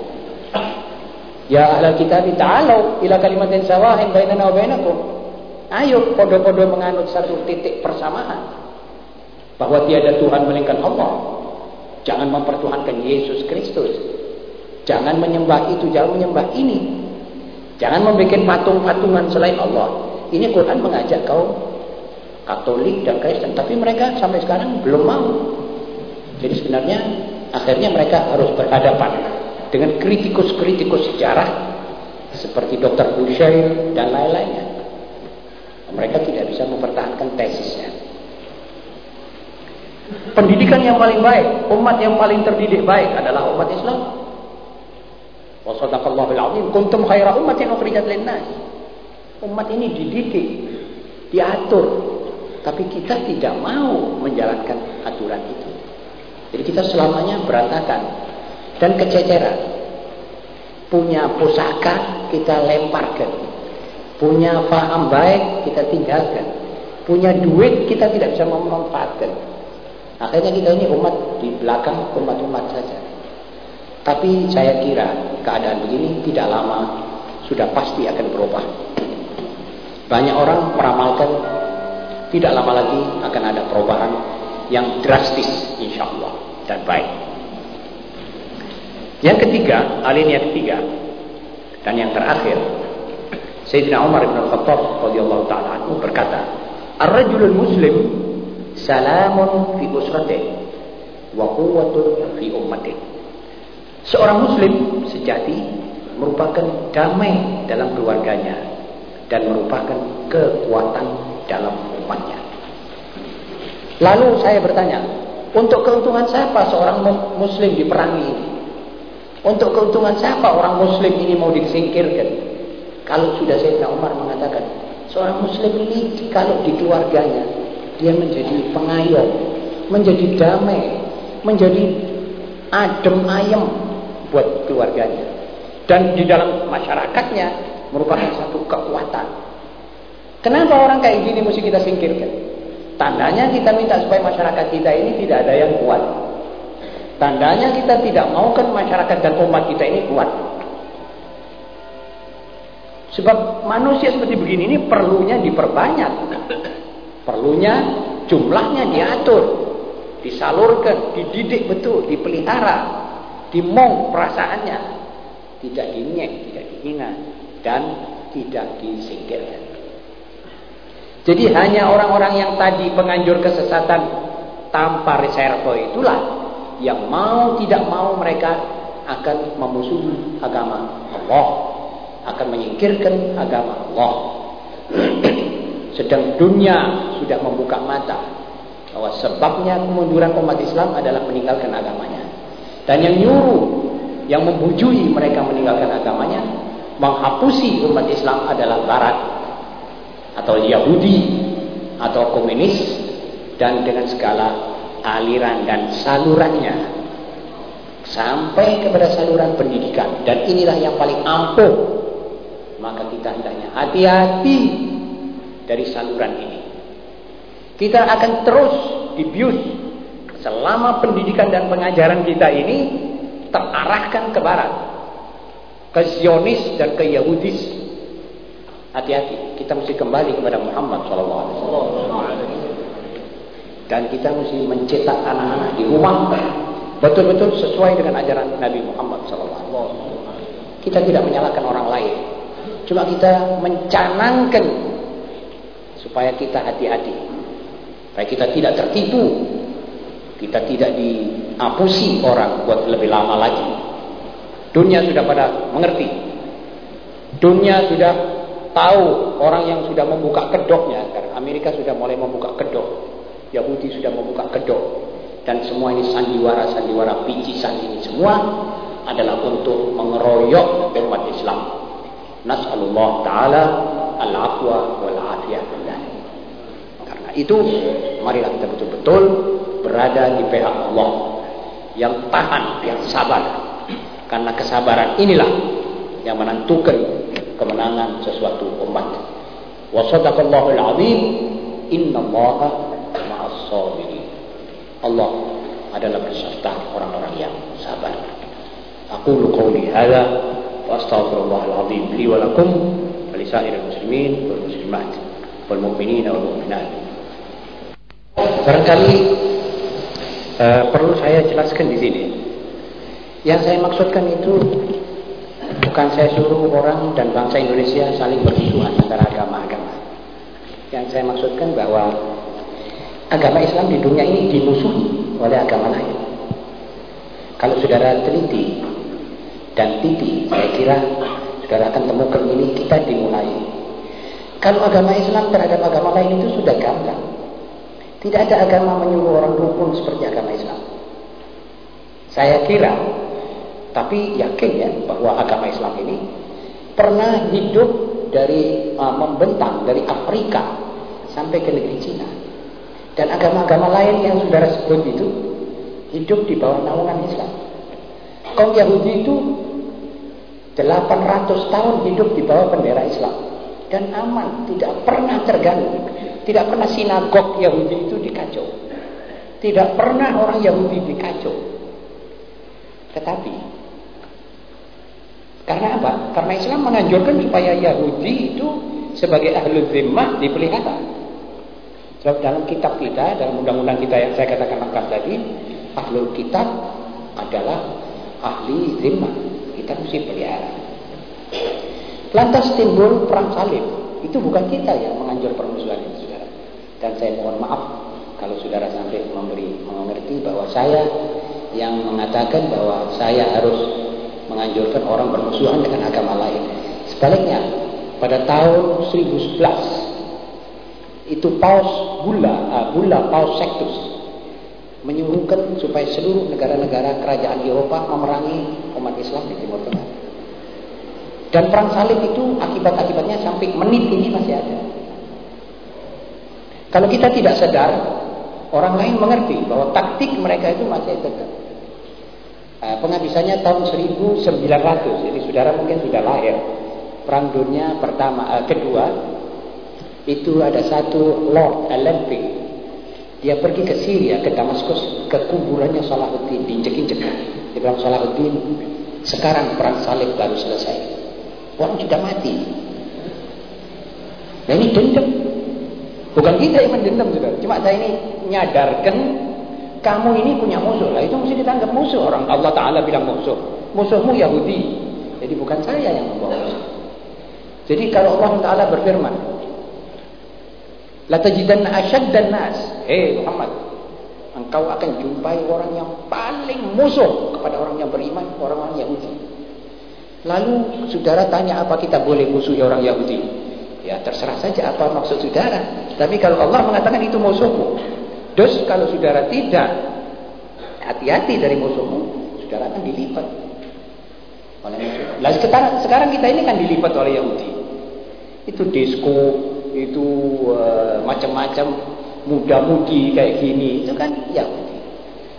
Ya ahlal kitab ta'alau ila kalimatin sawahin bainana wa bainakum. Ayo podo-podo menganut satu titik persamaan. Bahwa tiada Tuhan melainkan Allah. Jangan mempertuhankan Yesus Kristus. Jangan menyembah itu, jangan menyembah ini. Jangan membuat patung-patungan selain Allah. Ini Quran mengajak kaum Katolik dan Kristen, tapi mereka sampai sekarang belum mau. Jadi sebenarnya akhirnya mereka harus berhadapan dengan kritikus-kritikus sejarah seperti Dr. Bushair dan lain-lainnya. Mereka tidak bisa mempertahankan tesisnya. Pendidikan yang paling baik, umat yang paling terdidik baik adalah umat Islam. Wa sadaqallahul azim. Kuntum khaira ummatin ukhrijat linnas. Umat ini dididik, diatur. Tapi kita tidak mau menjalankan aturan itu. Jadi kita selamanya berantakan dan kececeran. Punya pusaka kita lemparkan. Punya paham baik kita tinggalkan. Punya duit kita tidak bisa memanfaatkan. Akhirnya kita ini umat di belakang umat-umat saja. Tapi saya kira keadaan begini tidak lama sudah pasti akan berubah. Banyak orang meramalkan tidak lama lagi akan ada perubahan yang drastis insya Allah dan baik. Yang ketiga, alinea ketiga dan yang terakhir, Sayyidina Umar bin Khattab radhiyallahu taala anhu berkata, "Ar-rajulul muslim salamun fi usratihi wa quwwatun fi ummatihi." Seorang muslim sejati merupakan damai dalam keluarganya dan merupakan kekuatan dalam umatnya. Lalu saya bertanya, untuk keuntungan siapa seorang muslim diperangi ini? Untuk keuntungan siapa orang muslim ini mau disingkirkan? Kalau sudah Sayyidina Umar mengatakan, seorang muslim ini kalau di keluarganya dia menjadi pengayom, menjadi damai, menjadi adem ayem buat keluarganya. Dan di dalam masyarakatnya merupakan satu kekuatan. Kenapa orang kayak gini mesti kita singkirkan? Tandanya kita minta supaya masyarakat kita ini tidak ada yang kuat. Tandanya kita tidak mau kan masyarakat dan umat kita ini kuat. Sebab manusia seperti begini ini perlunya diperbanyak. Perlunya jumlahnya diatur, disalurkan, dididik betul, dipelihara, dimong perasaannya, tidak dinyek, tidak dihina, dan tidak disingkirkan. Jadi hanya orang-orang yang tadi penganjur kesesatan tanpa reserve itulah yang mau tidak mau mereka akan memusuhi agama Allah, akan menyingkirkan agama Allah. Sedang dunia sudah membuka mata bahwa sebabnya kemunduran umat Islam adalah meninggalkan agamanya. Dan yang nyuruh, yang membujui mereka meninggalkan agamanya, menghapusi umat Islam adalah Barat atau Yahudi atau komunis dan dengan segala aliran dan salurannya sampai kepada saluran pendidikan. Dan inilah yang paling ampuh. Maka kita hendaknya hati-hati dari saluran ini. Kita akan terus dibius selama pendidikan dan pengajaran kita ini terarahkan ke barat ke Zionis dan ke Yahudis. Hati-hati kita mesti kembali kepada Muhammad SAW dan kita mesti mencetak anak-anak di rumah betul-betul sesuai dengan ajaran Nabi Muhammad SAW kita tidak menyalahkan orang lain cuma kita mencanangkan supaya kita hati-hati supaya kita tidak tertipu kita tidak diapusi orang buat lebih lama lagi. Dunia sudah pada mengerti. Dunia sudah tahu orang yang sudah membuka kedoknya. Karena Amerika sudah mulai membuka kedok. Yahudi sudah membuka kedok. Dan semua ini sandiwara-sandiwara picisan ini semua adalah untuk mengeroyok umat Islam. Nas'alullah ta'ala al-afwa wal-afiyah. Karena itu, marilah kita betul-betul berada di pihak Allah yang tahan, yang sabar. Karena kesabaran inilah yang menentukan kemenangan sesuatu umat. Wa sadaqallahu al-azim innallaha ma'as sabirin. Allah adalah beserta orang-orang yang sabar. Aku qouli hadza wa astaghfirullah al-azim li wa lakum wa li muslimin wal muslimat wal mu'minina wal mu'minat. Barangkali uh, perlu saya jelaskan di sini. Yang saya maksudkan itu bukan saya suruh orang dan bangsa Indonesia saling bermusuhan antara agama-agama. Yang saya maksudkan bahwa agama Islam di dunia ini dimusuhi oleh agama lain. Kalau saudara teliti dan titi, saya kira saudara akan temukan ini kita dimulai. Kalau agama Islam terhadap agama lain itu sudah gampang. Tidak ada agama menyuruh orang rukun seperti agama Islam. Saya kira, tapi yakin ya bahwa agama Islam ini pernah hidup dari uh, membentang dari Afrika sampai ke negeri Cina. Dan agama-agama lain yang saudara sebut itu hidup di bawah naungan Islam. Kaum Yahudi itu 800 tahun hidup di bawah bendera Islam dan aman, tidak pernah terganggu. Tidak pernah sinagog Yahudi itu dikacau. Tidak pernah orang Yahudi dikacau. Tetapi karena apa? Karena Islam menganjurkan supaya Yahudi itu sebagai ahli zimmah dipelihara. Sebab dalam kitab kita, dalam undang-undang kita yang saya katakan lengkap tadi, ahlul kitab adalah ahli zimmah. Kita mesti pelihara. Lantas timbul perang salib. Itu bukan kita yang menganjur permusuhan itu. Dan saya mohon maaf kalau saudara sampai memberi mengerti bahwa saya yang mengatakan bahwa saya harus menganjurkan orang bermusuhan dengan agama lain. Sebaliknya, pada tahun 1011 itu Paus Bulla, uh, Bulla Paus Sextus menyuruhkan supaya seluruh negara-negara kerajaan Eropa memerangi umat Islam di Timur Tengah. Dan perang salib itu akibat-akibatnya sampai menit ini masih ada. Kalau kita tidak sadar, orang lain mengerti bahwa taktik mereka itu masih tetap. Uh, penghabisannya tahun 1900, jadi saudara mungkin sudah lahir. Perang dunia pertama, uh, kedua, itu ada satu Lord Allenby. Dia pergi ke Syria, ke Damaskus, ke kuburannya Salahuddin, diinjek-injek. Dia bilang Salahuddin, sekarang perang salib baru selesai. Orang sudah mati. Nah ini dendam. Bukan kita yang mendendam juga. Cuma saya ini menyadarkan kamu ini punya musuh. Lah itu mesti ditanggap musuh. Orang Allah Ta'ala bilang musuh. Musuhmu Yahudi. Jadi bukan saya yang membawa musuh. Jadi kalau Allah Taala berfirman, "La tajidanna dan nas." Hei Muhammad, engkau akan jumpai orang yang paling musuh kepada orang yang beriman, orang-orang Yahudi. Lalu saudara tanya apa kita boleh musuhi orang Yahudi? Ya terserah saja apa maksud saudara. Tapi kalau Allah mengatakan itu musuhmu, terus kalau saudara tidak hati-hati dari musuhmu, saudara akan dilipat oleh musuh. Lalu sekarang, sekarang kita ini kan dilipat oleh Yahudi itu disco itu uh, macam-macam muda-mudi kayak gini itu kan ya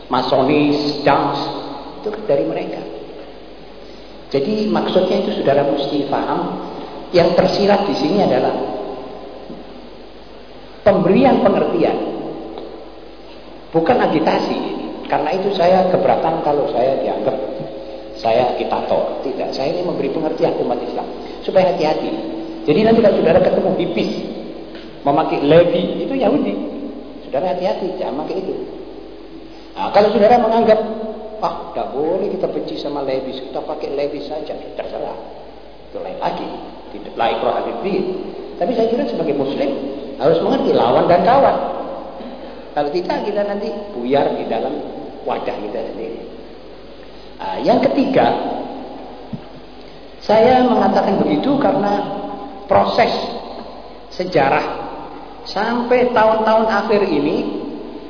masonis dance itu dari mereka. Jadi maksudnya itu saudara mesti paham yang tersirat di sini adalah pemberian pengertian bukan agitasi. Karena itu saya keberatan kalau saya dianggap saya agitator. Tidak saya ini memberi pengertian umat Islam. Supaya hati-hati jadi nanti kalau saudara ketemu pipis memakai levi itu Yahudi. Saudara hati-hati jangan pakai itu. Nah, kalau saudara menganggap ah tidak boleh kita benci sama levis, kita pakai levis saja, terserah. Itu lain lagi. Tidak lain prohibitif. Tapi saya kira sebagai muslim harus mengerti lawan dan kawan. Kalau tidak kita nanti buyar di dalam wadah kita sendiri. Nah, yang ketiga, saya mengatakan begitu karena proses sejarah. Sampai tahun-tahun akhir ini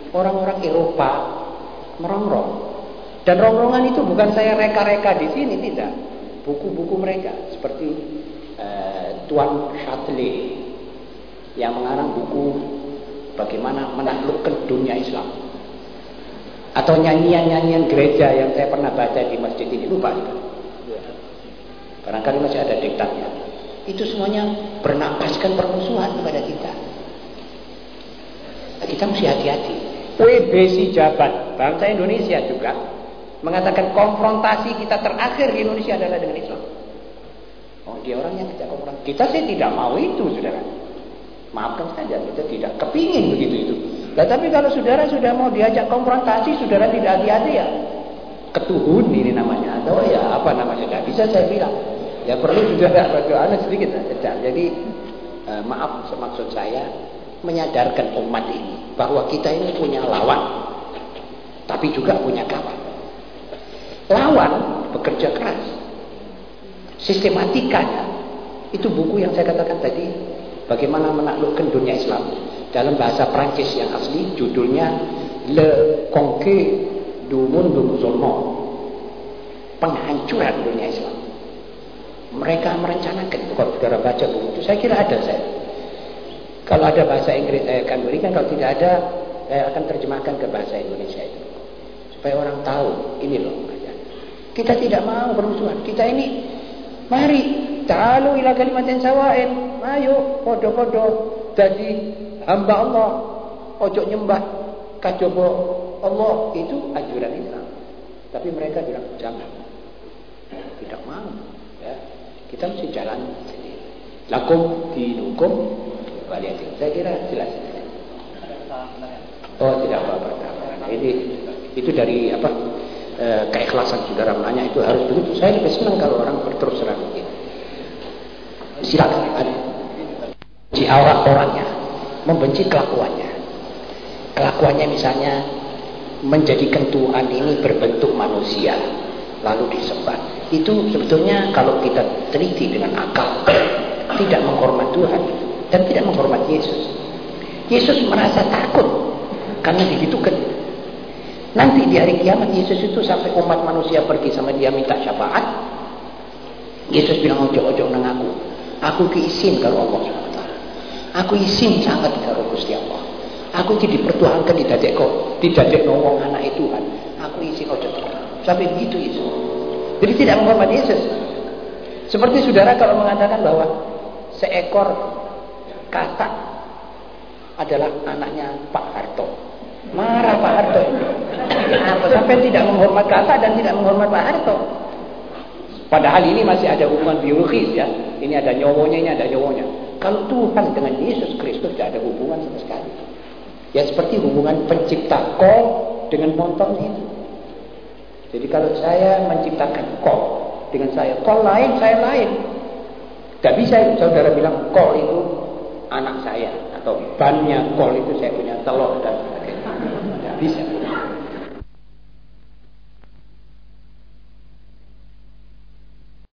orang-orang Eropa merongrong. Dan rongrongan itu bukan saya reka-reka di sini tidak. Buku-buku mereka seperti uh, Tuan Chatelet yang mengarang buku bagaimana menaklukkan dunia Islam. Atau nyanyian-nyanyian gereja yang saya pernah baca di masjid ini. Lupa barangkali masih ada diktatnya itu semuanya bernapaskan permusuhan kepada kita. Nah, kita mesti hati-hati. WBC Jabat, bangsa Indonesia juga mengatakan konfrontasi kita terakhir di Indonesia adalah dengan Islam. Oh, dia orang yang kita konfrontasi. Kita sih tidak mau itu, saudara. Maafkan saja, kita tidak kepingin begitu itu. Nah, tapi kalau saudara sudah mau diajak konfrontasi, saudara tidak hati-hati ya. Ketuhun ini namanya. Atau ya apa namanya, tidak bisa saya bilang. Ya perlu juga ada sedikit saja. Jadi eh, maaf maksud saya menyadarkan umat ini bahwa kita ini punya lawan, tapi juga punya kawan. Lawan bekerja keras, sistematikanya itu buku yang saya katakan tadi, bagaimana menaklukkan dunia Islam dalam bahasa Prancis yang asli judulnya Le Conquête du Monde Musulman, penghancuran dunia Islam. Mereka merencanakan kalau saudara baca buku itu saya kira ada saya. Kalau ada bahasa Inggris saya akan berikan, kalau tidak ada saya akan terjemahkan ke bahasa Indonesia itu. Supaya orang tahu ini loh. Kita tidak mau bermusuhan. Kita ini mari ta'alu ila kalimatin sawain. Ayo podo-podo jadi hamba Allah. Ojo nyembah kacobo Allah itu ajuran Islam. Tapi mereka bilang jangan. Tidak mau. Kita mesti jalan sendiri. Lakum dinukum waliyatim. Saya kira jelas. Oh tidak apa-apa. Nah, ini itu dari apa e, keikhlasan saudara menanya itu harus begitu. Saya lebih senang kalau orang berterus terang. Silakan. Benci awak orangnya, membenci kelakuannya. Kelakuannya misalnya menjadikan Tuhan ini berbentuk manusia lalu disembah. Itu sebetulnya kalau kita teliti dengan akal, tidak menghormat Tuhan dan tidak menghormat Yesus. Yesus merasa takut karena digitukan. Nanti di hari kiamat Yesus itu sampai umat manusia pergi sama dia minta syafaat. Yesus bilang ojo-ojo nang aku. Aku keisin kalau Allah SWT. Aku isin sangat karo Gusti Allah. Aku itu dipertuhankan di dadek kok, di dadek wong anak Tuhan. Aku isin ojo Sampai begitu Yesus. Jadi tidak menghormat Yesus. Seperti saudara kalau mengatakan bahwa seekor katak adalah anaknya Pak Harto. Marah Pak Harto. Apa sampai tidak menghormat kata dan tidak menghormat Pak Harto. Padahal ini masih ada hubungan biologis ya. Ini ada nyowonya, ini ada nyowonya. Kalau Tuhan dengan Yesus Kristus tidak ada hubungan sama sekali. Ya seperti hubungan pencipta kol dengan motor itu. Jadi kalau saya menciptakan kol dengan saya, kol lain, saya lain. Gak bisa saudara bilang kol itu anak saya atau bannya kol itu saya punya telur dan sebagainya. Tidak bisa.